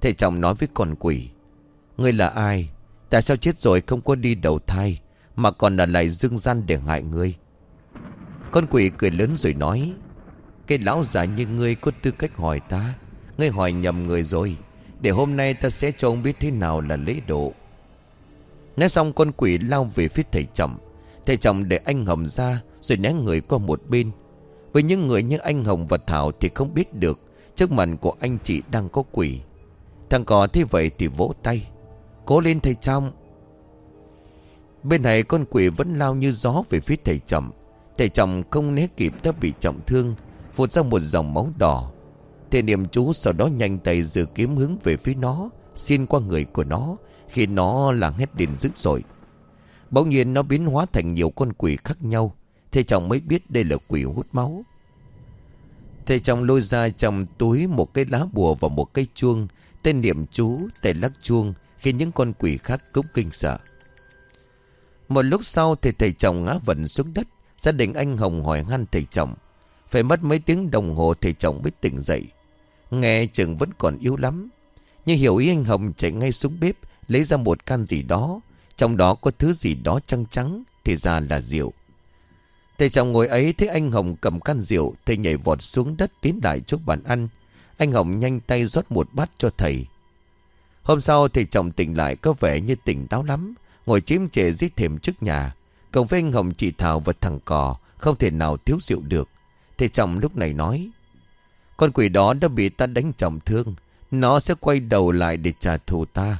Thầy chồng nói với con quỷ, Ngươi là ai? Tại sao chết rồi không có đi đầu thai, Mà còn là lại dương gian để hại ngươi? Con quỷ cười lớn rồi nói, Cái lão già như ngươi có tư cách hỏi ta. Ngươi hỏi nhầm người rồi, Để hôm nay ta sẽ cho ông biết thế nào là lễ độ. Nói xong con quỷ lao về phía thầy chồng. Thầy chồng để anh hầm ra, Rồi né người qua một bên. Với những người như anh Hồng và Thảo Thì không biết được Trước mặt của anh chị đang có quỷ. Thằng cò thế vậy thì vỗ tay. Cố lên thầy chồng Bên này con quỷ vẫn lao như gió về phía thầy chồng Thầy chồng không né kịp đã bị trọng thương, Phụt ra một dòng máu đỏ. Thầy niệm chú sau đó nhanh tay dự kiếm hướng về phía nó, Xin qua người của nó, Khi nó là hét đền dữ dội. Bỗng nhiên nó biến hóa thành nhiều con quỷ khác nhau. Thầy chồng mới biết đây là quỷ hút máu. Thầy chồng lôi ra trong túi một cái lá bùa và một cây chuông Tên niệm chú, tay lắc chuông Khi những con quỷ khác cũng kinh sợ. Một lúc sau thì thầy chồng ngã vẩn xuống đất Gia đình anh Hồng hỏi han thầy chồng. Phải mất mấy tiếng đồng hồ thầy chồng mới tỉnh dậy. Nghe chừng vẫn còn yếu lắm. Nhưng hiểu ý anh Hồng chạy ngay xuống bếp Lấy ra một can gì đó. Trong đó có thứ gì đó trắng trắng Thì ra là rượu. Thầy chồng ngồi ấy thấy anh Hồng cầm can rượu, Thầy nhảy vọt xuống đất tiến lại chỗ bàn ăn. Anh Hồng nhanh tay rót một bát cho thầy. Hôm sau, thầy chồng tỉnh lại có vẻ như tỉnh táo lắm, Ngồi chiếm trệ dưới thềm trước nhà. Cộng với anh Hồng chị Thảo và thằng cò, Không thể nào thiếu rượu được. Thầy chồng lúc này nói, Con quỷ đó đã bị ta đánh trọng thương, Nó sẽ quay đầu lại để trả thù ta.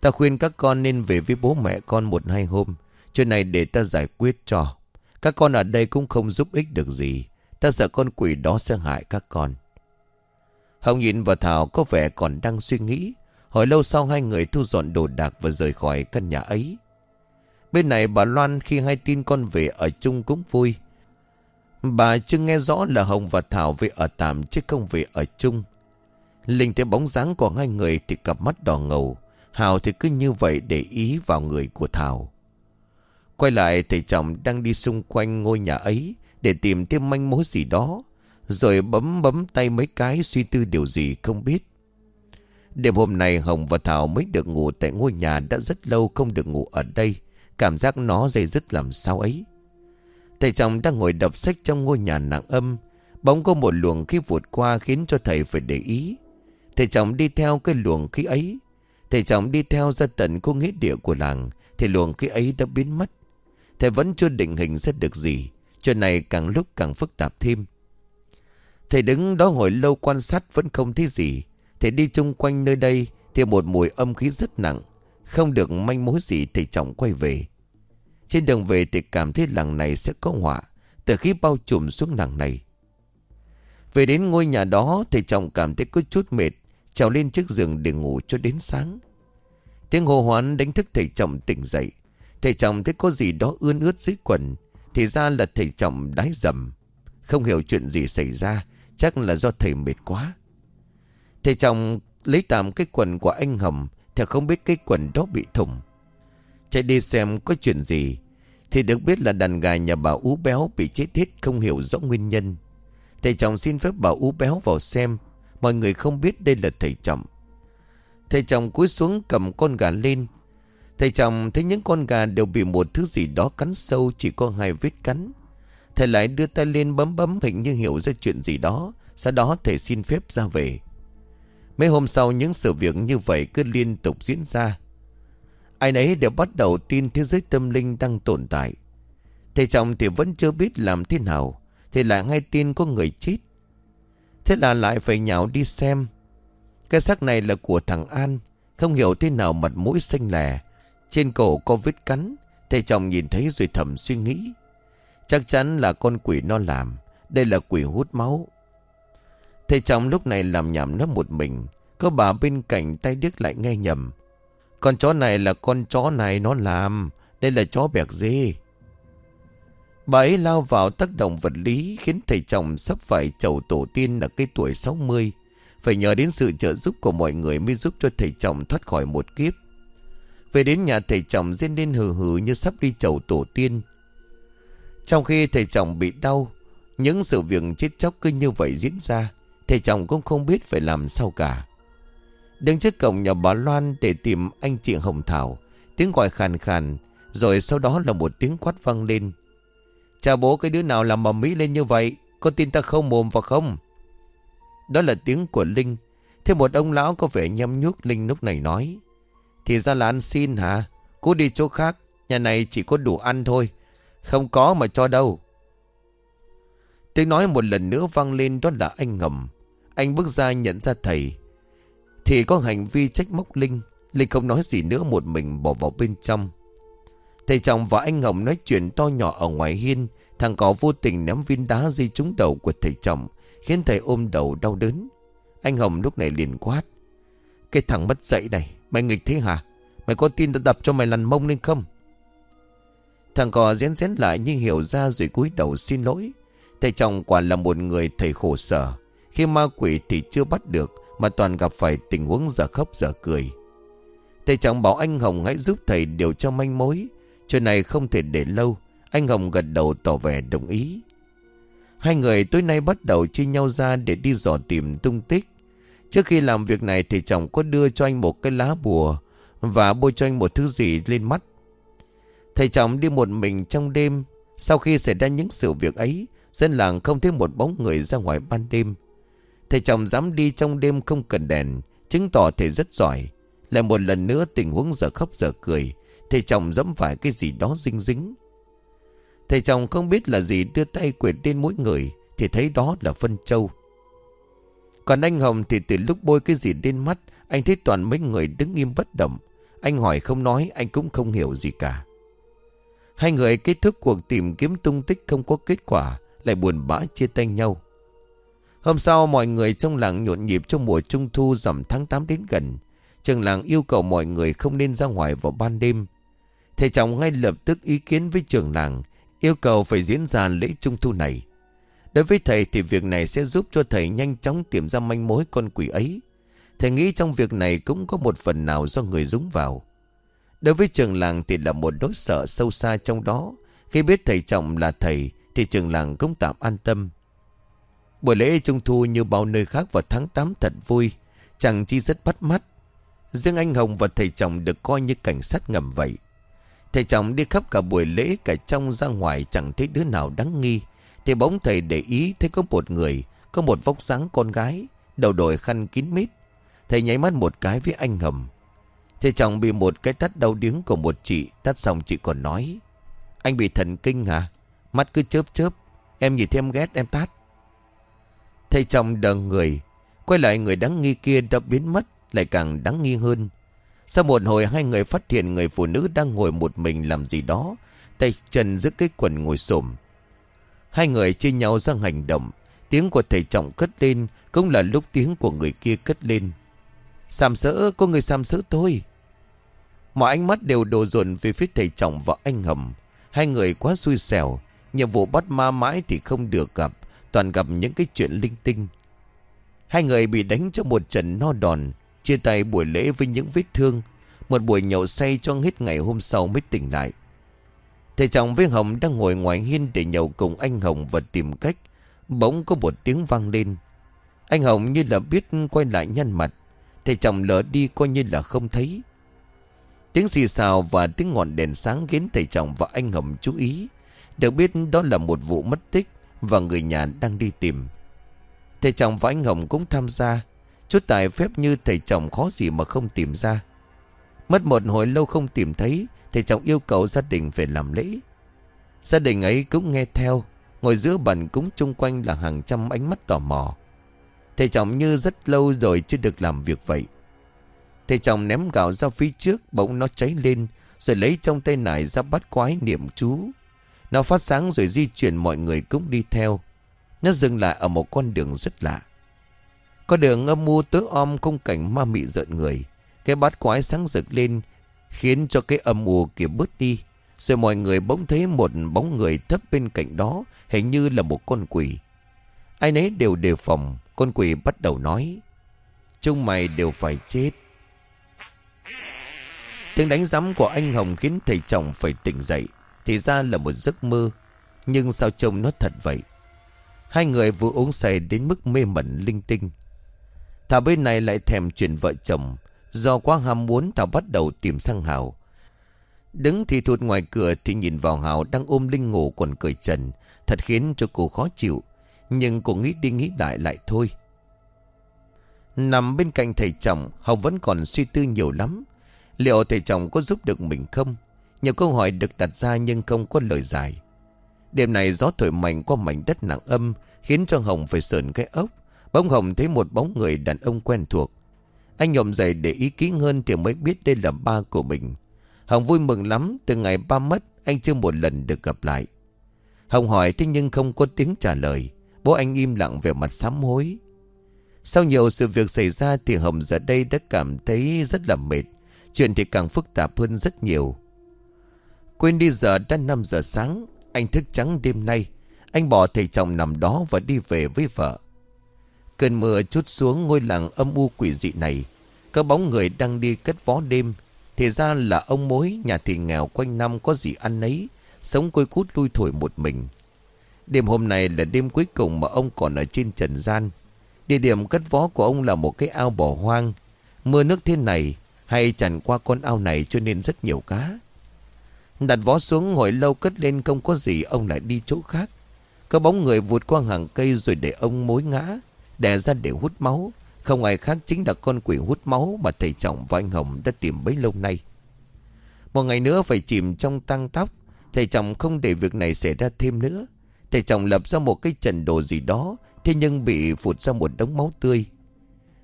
Ta khuyên các con nên về với bố mẹ con một hai hôm, Chuyện này để ta giải quyết cho. Các con ở đây cũng không giúp ích được gì. Ta sợ con quỷ đó sẽ hại các con. Hồng nhìn và Thảo có vẻ còn đang suy nghĩ. Hồi lâu sau hai người thu dọn đồ đạc và rời khỏi căn nhà ấy. Bên này bà Loan khi hai tin con về ở chung cũng vui. Bà chưa nghe rõ là Hồng và Thảo về ở tạm chứ không về ở chung. Linh thấy bóng dáng của hai người thì cặp mắt đỏ ngầu. Hào thì cứ như vậy để ý vào người của Thảo. Quay lại, thầy chồng đang đi xung quanh ngôi nhà ấy Để tìm thêm manh mối gì đó, Rồi bấm bấm tay mấy cái suy tư điều gì không biết. Đêm hôm nay, Hồng và Thảo mới được ngủ tại ngôi nhà đã rất lâu không được ngủ ở đây. Cảm giác nó dây dứt làm sao ấy? Thầy chồng đang ngồi đọc sách trong ngôi nhà nặng âm. Bỗng có một luồng khí vụt qua khiến cho thầy phải để ý. Thầy chồng đi theo cái luồng khí ấy. Thầy chồng đi theo ra tận khu nghĩa địa của làng, Thì luồng khí ấy đã biến mất. Thầy vẫn chưa định hình sẽ được gì. Chuyện này càng lúc càng phức tạp thêm. Thầy đứng đó hồi lâu quan sát vẫn không thấy gì. Thầy đi chung quanh nơi đây Thì một mùi âm khí rất nặng. Không được manh mối gì thầy trọng quay về. Trên đường về thì cảm thấy làng này sẽ có họa. Từ khi bao trùm xuống làng này. Về đến ngôi nhà đó Thầy trọng cảm thấy có chút mệt. Trèo lên chiếc giường để ngủ cho đến sáng. Tiếng hồ hoán đánh thức thầy trọng tỉnh dậy. Thầy chồng thấy có gì đó ươn ướt dưới quần, Thì ra là thầy chồng đái dầm. Không hiểu chuyện gì xảy ra, Chắc là do thầy mệt quá. Thầy chồng lấy tạm cái quần của anh Hồng, Thầy không biết cái quần đó bị thủng. Chạy đi xem có chuyện gì, Thì được biết là đàn gà nhà bà Ú Béo Bị chết hết, không hiểu rõ nguyên nhân. Thầy chồng xin phép bà Ú Béo vào xem, Mọi người không biết đây là thầy chồng. Thầy chồng cúi xuống cầm con gà lên Thầy chồng thấy những con gà đều bị một thứ gì đó cắn sâu, Chỉ có hai vết cắn. Thầy lại đưa tay lên bấm bấm, hình như hiểu ra chuyện gì đó. Sau đó thầy xin phép ra về. Mấy hôm sau, những sự việc như vậy cứ liên tục diễn ra. Ai nấy đều bắt đầu tin thế giới tâm linh đang tồn tại. Thầy chồng thì vẫn chưa biết làm thế nào. Thì lại ngay tin có người chết. Thế là lại phải nhào đi xem. Cái xác này là của thằng An. Không hiểu thế nào mặt mũi xanh lè. Trên cổ có vết cắn Thầy chồng nhìn thấy rồi thầm suy nghĩ. Chắc chắn là con quỷ nó làm, Đây là quỷ hút máu. Thầy chồng lúc này làm nhảm nó một mình, Có bà bên cạnh tay điếc lại nghe nhầm. Con chó này là con chó này nó làm, Đây là chó bẹc dê. Bà ấy lao vào tác động vật lý, Khiến thầy chồng sắp phải chầu tổ tiên ở cái tuổi 60 Phải nhờ đến sự trợ giúp của mọi người Mới giúp cho thầy chồng thoát khỏi một kiếp. Về đến nhà thầy chồng rên lên hừ hừ như sắp đi chầu tổ tiên. Trong khi thầy chồng bị đau, Những sự việc chết chóc cứ như vậy diễn ra, Thầy chồng cũng không biết phải làm sao cả. Đứng trước cổng nhà bà Loan để tìm anh chị Hồng Thảo, Tiếng gọi khàn khàn, Rồi sau đó là một tiếng quát vang lên. Chào bố cái đứa nào làm mầm mỹ lên như vậy Con tin ta không mồm vào không? Đó là tiếng của Linh Thêm một ông lão có vẻ nhăm nhuốc Linh lúc này nói. Thì ra là ăn xin hả? Cô đi chỗ khác, Nhà này chỉ có đủ ăn thôi. Không có mà cho đâu. Tiếng nói một lần nữa vang lên đó là anh ngầm. Anh bước ra nhận ra thầy. Thì có hành vi trách móc Linh. Linh không nói gì nữa, một mình bỏ vào bên trong. Thầy chồng và anh Ngọc nói chuyện to nhỏ ở ngoài hiên. Thằng có vô tình ném viên đá di trúng đầu của thầy chồng, Khiến thầy ôm đầu đau đớn. Anh Hồng lúc này liền quát. Cái thằng mất dậy này Mày nghịch thế hả? Mày có tin tao đập cho mày lằn mông lên không? Thằng cò rén rén lại nhưng hiểu ra rồi cúi đầu xin lỗi. Thầy chồng quả là một người thầy khổ sở. Khi ma quỷ thì chưa bắt được, Mà toàn gặp phải tình huống giờ khóc giờ cười. Thầy chồng bảo anh Hồng hãy giúp thầy điều cho manh mối. Chuyện này không thể để lâu. Anh Hồng gật đầu tỏ vẻ đồng ý. Hai người tối nay bắt đầu chia nhau ra để đi dò tìm tung tích. Trước khi làm việc này thì chồng có đưa cho anh một cái lá bùa Và bôi cho anh một thứ gì lên mắt. Thầy chồng đi một mình trong đêm. Sau khi xảy ra những sự việc ấy, Dân làng không thấy một bóng người ra ngoài ban đêm. Thầy chồng dám đi trong đêm không cần đèn, Chứng tỏ thầy rất giỏi. Lại một lần nữa tình huống giờ khóc giờ cười, Thầy chồng dẫm phải cái gì đó dinh dính. Thầy chồng không biết là gì đưa tay quyệt lên mỗi người, Thì thấy đó là phân châu. Còn anh Hồng thì từ lúc bôi cái gì lên mắt, Anh thấy toàn mấy người đứng im bất động. Anh hỏi không nói, anh cũng không hiểu gì cả. Hai người kết thúc cuộc tìm kiếm tung tích không có kết quả, Lại buồn bã chia tay nhau. Hôm sau, mọi người trong làng nhộn nhịp trong mùa trung thu dằm tháng 8 đến gần. Trường làng yêu cầu mọi người không nên ra ngoài vào ban đêm. Thầy chồng ngay lập tức ý kiến với trường làng, Yêu cầu phải diễn ra lễ trung thu này. Đối với thầy thì việc này sẽ giúp cho thầy nhanh chóng tìm ra manh mối con quỷ ấy. Thầy nghĩ trong việc này cũng có một phần nào do người dúng vào. Đối với trường làng thì là một nỗi sợ sâu xa trong đó. Khi biết thầy trọng là thầy Thì trường làng cũng tạm an tâm. Buổi lễ trung thu như bao nơi khác vào tháng 8 thật vui. Chẳng chi rất bắt mắt. Riêng anh Hồng và thầy chồng được coi như cảnh sát ngầm vậy. Thầy chồng đi khắp cả buổi lễ Cả trong ra ngoài chẳng thấy đứa nào đáng nghi. Thì bỗng thầy để ý thấy có một người, Có một vóc dáng con gái, Đầu đội khăn kín mít. Thầy nháy mắt một cái với anh hầm Thầy chồng bị một cái tắt đau điếng của một chị Tắt xong chị còn nói, Anh bị thần kinh hả? Mắt cứ chớp chớp, Em nhìn thêm ghét, em tát. Thầy chồng đờ người, Quay lại người đáng nghi kia đã biến mất, Lại càng đáng nghi hơn. Sau một hồi, hai người phát hiện người phụ nữ đang ngồi một mình làm gì đó, Tay chân giữa cái quần ngồi xổm. Hai người chia nhau ra hành động. Tiếng của thầy trọng cất lên, Cũng là lúc tiếng của người kia cất lên. Sàm sỡ, có người sàm sỡ tôi. Mọi ánh mắt đều đổ dồn về phía thầy trọng và anh hầm. Hai người quá xui xẻo, Nhiệm vụ bắt ma mãi thì không được gặp, Toàn gặp những cái chuyện linh tinh. Hai người bị đánh cho một trận no đòn, Chia tay buổi lễ với những vết thương. Một buổi nhậu say cho hết ngày hôm sau mới tỉnh lại. Thầy chồng với Hồng đang ngồi ngoài hiên để nhậu cùng anh Hồng và tìm cách. Bỗng có một tiếng vang lên. Anh Hồng như là biết quay lại nhăn mặt. Thầy chồng lỡ đi coi như là không thấy. Tiếng xì xào và tiếng ngọn đèn sáng khiến thầy chồng và anh Hồng chú ý. Được biết đó là một vụ mất tích Và người nhà đang đi tìm. Thầy chồng và anh Hồng cũng tham gia. Chút tài phép như thầy chồng khó gì mà không tìm ra. Mất một hồi lâu không tìm thấy Thầy chồng yêu cầu gia đình về làm lễ. Gia đình ấy cũng nghe theo, Ngồi giữa bàn cúng chung quanh là hàng trăm ánh mắt tò mò. Thầy chồng như rất lâu rồi chưa được làm việc vậy. Thầy chồng ném gạo ra phía trước, Bỗng nó cháy lên, Rồi lấy trong tay nải ra bắt quái niệm chú. Nó phát sáng rồi di chuyển mọi người cũng đi theo. Nó dừng lại ở một con đường rất lạ. Con đường âm mưu tớ om không cảnh ma mị rợn người. Cái bát quái sáng rực lên Khiến cho cái âm u kia bớt đi. Rồi mọi người bỗng thấy một bóng người thấp bên cạnh đó, Hình như là một con quỷ. Ai nấy đều đề phòng, Con quỷ bắt đầu nói. Chúng mày đều phải chết. Tiếng đánh giám của anh Hồng khiến thầy chồng phải tỉnh dậy. Thì ra là một giấc mơ. Nhưng sao trông nó thật vậy? Hai người vừa uống say đến mức mê mẩn linh tinh. Thảo bên này lại thèm chuyện vợ chồng. Do quá ham muốn Thảo bắt đầu tìm sang Hào. Đứng thì thụt ngoài cửa Thì nhìn vào Hào đang ôm Linh ngủ còn cười trần. Thật khiến cho cô khó chịu, Nhưng cô nghĩ đi nghĩ lại lại thôi. Nằm bên cạnh thầy chồng Hồng vẫn còn suy tư nhiều lắm. Liệu thầy chồng có giúp được mình không? Nhiều câu hỏi được đặt ra nhưng không có lời giải. Đêm này gió thổi mạnh qua mảnh đất nặng âm, Khiến cho Hồng phải sờn cái ốc. Bỗng Hồng thấy một bóng người đàn ông quen thuộc. Anh nhộm dậy để ý kỹ hơn Thì mới biết đây là ba của mình. Hồng vui mừng lắm, Từ ngày ba mất, anh chưa một lần được gặp lại. Hồng hỏi thế nhưng không có tiếng trả lời. Bố anh im lặng về mặt sám hối. Sau nhiều sự việc xảy ra Thì Hồng giờ đây đã cảm thấy rất là mệt. Chuyện thì càng phức tạp hơn rất nhiều. Quên đi giờ đã 5 giờ sáng, Anh thức trắng đêm nay. Anh bỏ thầy chồng nằm đó và đi về với vợ. Cơn mưa chút xuống ngôi làng âm u quỷ dị này. Các bóng người đang đi cất vó đêm. Thì ra là ông mối, nhà thì nghèo quanh năm có gì ăn nấy, Sống côi cút lui thổi một mình. Đêm hôm nay là đêm cuối cùng mà ông còn ở trên trần gian. Địa điểm cất vó của ông là một cái ao bỏ hoang. Mưa nước thế này Hay chẳng qua con ao này cho nên rất nhiều cá. Đặt vó xuống ngồi lâu cất lên không có gì, Ông lại đi chỗ khác. Có bóng người vụt qua hàng cây rồi để ông mối ngã. Đè ra để hút máu. Không ai khác chính là con quỷ hút máu Mà thầy trọng và anh Hồng đã tìm bấy lâu nay. Một ngày nữa phải chìm trong tăng tóc. Thầy chồng không để việc này xảy ra thêm nữa. Thầy chồng lập ra một cái trần đồ gì đó, Thế nhưng bị phụt ra một đống máu tươi.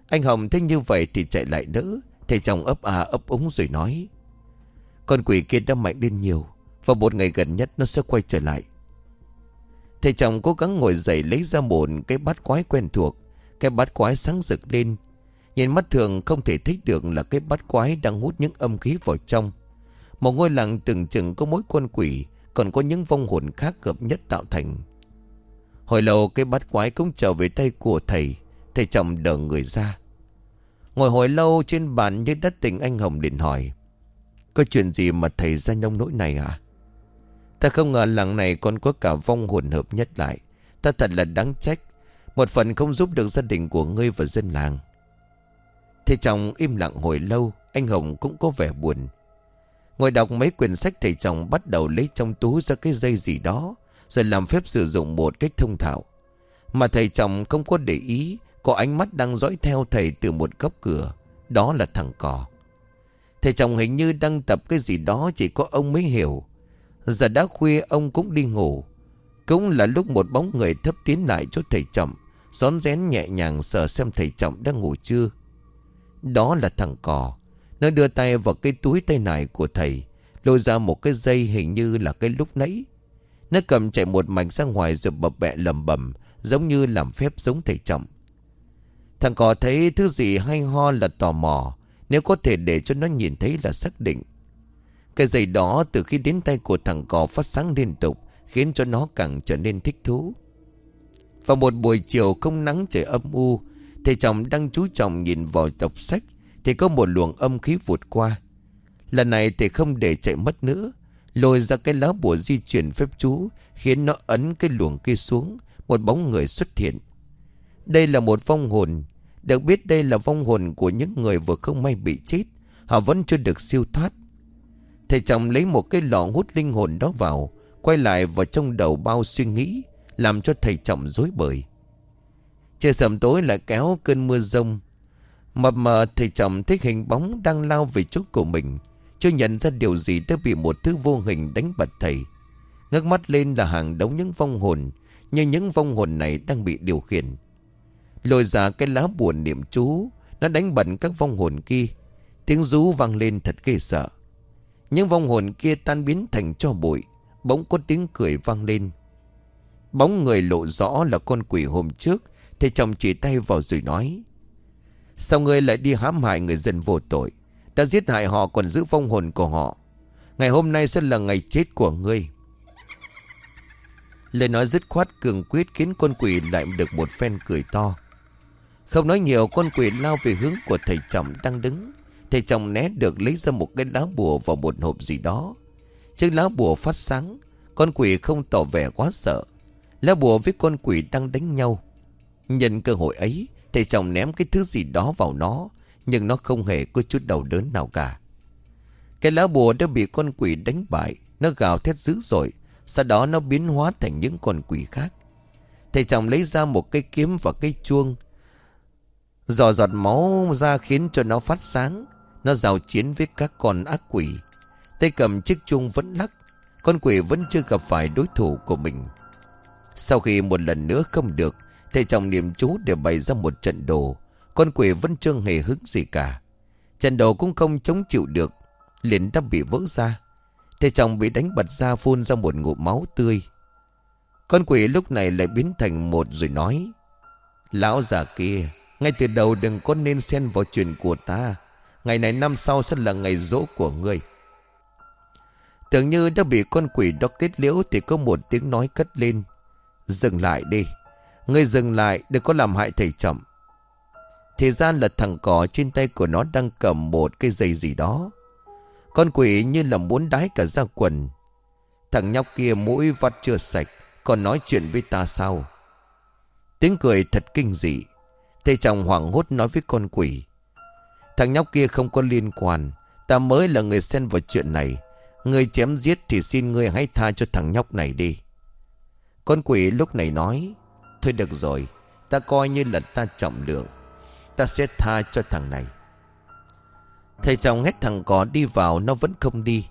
Anh Hồng thấy như vậy thì chạy lại đỡ. Thầy chồng ấp à ấp úng rồi nói, Con quỷ kia đã mạnh lên nhiều, Và một ngày gần nhất nó sẽ quay trở lại. Thầy chồng cố gắng ngồi dậy lấy ra một cái bát quái quen thuộc. Cái bát quái sáng rực lên. Nhìn mắt thường không thể thích được là cái bát quái đang hút những âm khí vào trong. Một ngôi làng từng chừng có mối quân quỷ, Còn có những vong hồn khác hợp nhất tạo thành. Hồi lâu cái bát quái cũng trở về tay của thầy. Thầy chồng đỡ người ra. Ngồi hồi lâu trên bàn như đất tình anh Hồng liền hỏi, Có chuyện gì mà thầy ra nông nỗi này à Ta không ngờ làng này còn có cả vong hồn hợp nhất lại. Ta thật là đáng trách. Một phần không giúp được gia đình của ngươi và dân làng. Thầy chồng im lặng hồi lâu, Anh Hồng cũng có vẻ buồn. Ngồi đọc mấy quyển sách thầy chồng bắt đầu lấy trong túi ra cái dây gì đó, Rồi làm phép sử dụng một cách thông thạo. Mà thầy chồng không có để ý, Có ánh mắt đang dõi theo thầy từ một góc cửa, Đó là thằng cò. Thầy chồng hình như đang tập cái gì đó, chỉ có ông mới hiểu. Giờ đã khuya, ông cũng đi ngủ. Cũng là lúc một bóng người thấp tiến lại chỗ thầy chậm xón rén nhẹ nhàng sờ xem thầy trọng đang ngủ chưa. Đó là thằng cò. Nó đưa tay vào cái túi tay nải của thầy, Lôi ra một cái dây hình như là cái lúc nãy. Nó cầm chạy một mảnh ra ngoài rồi bập bẹ lầm bầm Giống như làm phép giống thầy trọng. Thằng cò thấy thứ gì hay ho là tò mò, Nếu có thể để cho nó nhìn thấy là xác định cái giày đó từ khi đến tay của thằng cò phát sáng liên tục, Khiến cho nó càng trở nên thích thú. Vào một buổi chiều không nắng trời âm u, Thầy chồng đang chú trọng nhìn vào đọc sách, Thì có một luồng âm khí vụt qua. Lần này thầy không để chạy mất nữa, Lôi ra cái lá bùa di chuyển phép chú, Khiến nó ấn cái luồng kia xuống, Một bóng người xuất hiện. Đây là một vong hồn, Được biết đây là vong hồn của những người vừa không may bị chết, Họ vẫn chưa được siêu thoát. Thầy chồng lấy một cái lọ hút linh hồn đó vào, Quay lại vào trong đầu bao suy nghĩ, Làm cho thầy chồng dối bời. Trời sầm tối lại kéo cơn mưa rông. Mập mờ, thầy chồng thấy hình bóng đang lao về chỗ của mình, Chưa nhận ra điều gì đã bị một thứ vô hình đánh bật thầy. Ngước mắt lên là hàng đống những vong hồn Nhưng những vong hồn này đang bị điều khiển. Lôi ra cái lá buồn niệm chú, Nó đánh bẩn các vong hồn kia. Tiếng rú vang lên thật ghê sợ những vong hồn kia tan biến thành cho bụi, Bỗng có tiếng cười vang lên. Bóng người lộ rõ là con quỷ hôm trước Thầy chồng chỉ tay vào rồi nói, Sao ngươi lại đi hãm hại người dân vô tội? Đã giết hại họ còn giữ vong hồn của họ. Ngày hôm nay sẽ là ngày chết của ngươi. Lời nói dứt khoát cường quyết khiến con quỷ lại được một phen cười to. Không nói nhiều, con quỷ lao về hướng của thầy chồng đang đứng. Thầy chồng né được lấy ra một cái lá bùa vào một hộp gì đó. Chiếc lá bùa phát sáng, Con quỷ không tỏ vẻ quá sợ. Lá bùa với con quỷ đang đánh nhau. Nhân cơ hội ấy Thầy chồng ném cái thứ gì đó vào nó, Nhưng nó không hề có chút đầu đớn nào cả. Cái lá bùa đã bị con quỷ đánh bại, Nó gào thét dữ dội, Sau đó nó biến hóa thành những con quỷ khác. Thầy chồng lấy ra một cây kiếm và cây chuông, Giò giọt máu ra khiến cho nó phát sáng. Nó giao chiến với các con ác quỷ. Tay cầm chiếc chuông vẫn lắc. Con quỷ vẫn chưa gặp phải đối thủ của mình. Sau khi một lần nữa không được, Thầy chồng niệm chú để bày ra một trận đồ. Con quỷ vẫn chưa hề hứng gì cả. Trận đồ cũng không chống chịu được. Liền đã bị vỡ ra. Thầy chồng bị đánh bật ra phun ra một ngụm máu tươi. Con quỷ lúc này lại biến thành một rồi nói, Lão già kia, Ngay từ đầu đừng có nên xen vào chuyện của ta. Ngày này năm sau sẽ là ngày rỗ của ngươi. Tưởng như đã bị con quỷ đó kết liễu Thì có một tiếng nói cất lên. Dừng lại đi. Ngươi dừng lại, đừng có làm hại thầy chậm Thì ra là thằng cỏ trên tay của nó đang cầm một cái dây gì đó. Con quỷ như là muốn đái cả ra quần. Thằng nhóc kia mũi vắt chưa sạch, Còn nói chuyện với ta sao? Tiếng cười thật kinh dị. Thầy chồng hoảng hốt nói với con quỷ. Thằng nhóc kia không có liên quan. Ta mới là người xen vào chuyện này. Người chém giết thì xin ngươi hãy tha cho thằng nhóc này đi. Con quỷ lúc này nói, Thôi được rồi, Ta coi như là ta trọng lượng. Ta sẽ tha cho thằng này. Thầy chồng hét thằng cỏ đi vào, Nó vẫn không đi.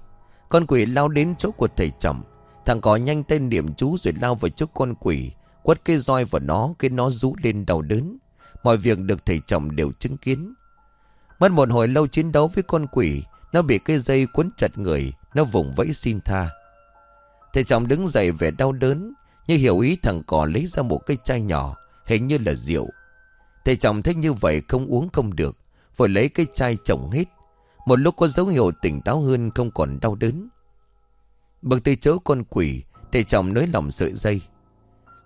Con quỷ lao đến chỗ của thầy chồng. Thằng cỏ nhanh tay niệm chú rồi lao vào chỗ con quỷ, Quất cây roi vào nó, Cái nó rú lên đau đớn. Mọi việc được thầy chồng đều chứng kiến. Mất một hồi lâu chiến đấu với con quỷ, Nó bị cây dây cuốn chặt người, Nó vùng vẫy xin tha. Thầy chồng đứng dậy vẻ đau đớn, như hiểu ý thằng cỏ lấy ra một cây chai nhỏ, Hình như là rượu. Thầy chồng thấy như vậy không uống không được, Vội lấy cây chai chồng hết. Một lúc có dấu hiệu tỉnh táo hơn Không còn đau đớn. Bực từ chỗ con quỷ, Thầy chồng nới lòng sợi dây.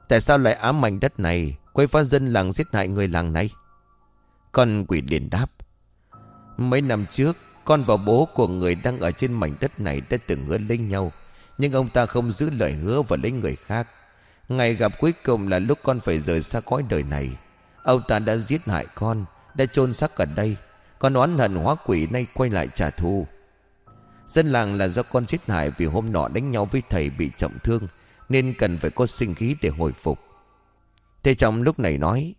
Tại sao lại ám mảnh đất này Quay phá dân làng giết hại người làng này? Con quỷ liền đáp Mấy năm trước, Con và bố của người đang ở trên mảnh đất này Đã từng hứa lên nhau, Nhưng ông ta không giữ lời hứa và lấy người khác. Ngày gặp cuối cùng là lúc con phải rời xa cõi đời này. Ông ta đã giết hại con, Đã chôn xác ở đây. Con oán hận hóa quỷ nay quay lại trả thù. Dân làng là do con giết hại Vì hôm nọ đánh nhau với thầy bị trọng thương, Nên cần phải có sinh khí để hồi phục. Thầy chồng lúc này nói,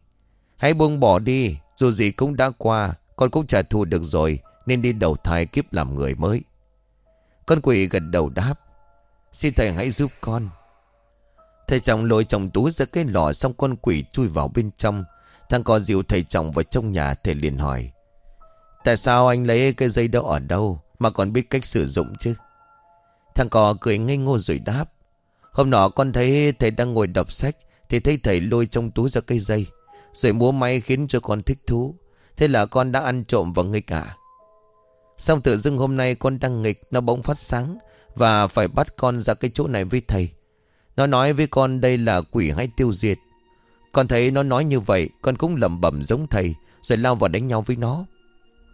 Hãy buông bỏ đi, Dù gì cũng đã qua con cũng trả thù được rồi, Nên đi đầu thai kiếp làm người mới. Con quỷ gật đầu đáp, Xin thầy hãy giúp con. Thầy chồng lôi chồng túi ra cái lọ Xong con quỷ chui vào bên trong. Thằng cò dịu thầy chồng vào trong nhà, Thầy liền hỏi, Tại sao anh lấy cái dây đó ở đâu Mà còn biết cách sử dụng chứ? Thằng cò cười ngây ngô rồi đáp, Hôm nọ con thấy thầy đang ngồi đọc sách Thì thấy thầy lôi trong túi ra cây dây Rồi múa may khiến cho con thích thú. Thế là con đã ăn trộm vào nghịch à Xong tự dưng hôm nay con đang nghịch, Nó bỗng phát sáng Và phải bắt con ra cái chỗ này với thầy. Nó nói với con đây là quỷ hay tiêu diệt. Con thấy nó nói như vậy, Con cũng lầm bẩm giống thầy, Rồi lao vào đánh nhau với nó.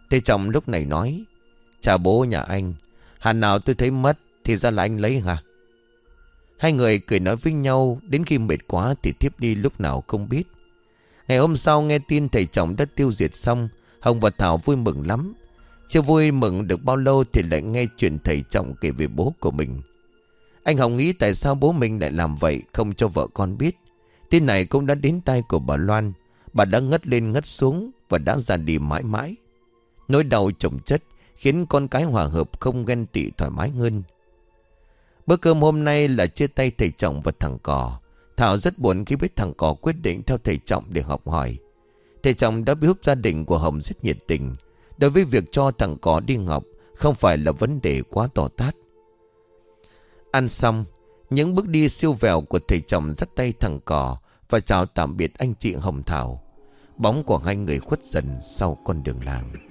Thế chồng lúc này nói Chào bố nhà anh Hàn nào tôi thấy mất Thì ra là anh lấy hả? Hai người cười nói với nhau, Đến khi mệt quá thì tiếp đi lúc nào không biết. Ngày hôm sau nghe tin thầy chồng đã tiêu diệt xong, Hồng và Thảo vui mừng lắm. Chưa vui mừng được bao lâu Thì lại nghe chuyện thầy chồng kể về bố của mình. Anh Hồng nghĩ tại sao bố mình lại làm vậy, Không cho vợ con biết. Tin này cũng đã đến tay của bà Loan. Bà đã ngất lên ngất xuống Và đã ra đi mãi mãi. Nỗi đau chồng chất Khiến con cái hòa hợp không ghen tị thoải mái hơn. Bữa cơm hôm nay là chia tay thầy trọng và thằng cò. Thảo rất buồn khi biết thằng cò quyết định theo thầy trọng để học hỏi. Thầy trọng đã giúp gia đình của Hồng rất nhiệt tình. Đối với việc cho thằng cò đi học, Không phải là vấn đề quá to tát. Ăn xong, Những bước đi siêu vẹo của thầy trọng dắt tay thằng cò Và chào tạm biệt anh chị Hồng Thảo. Bóng của hai người khuất dần sau con đường làng.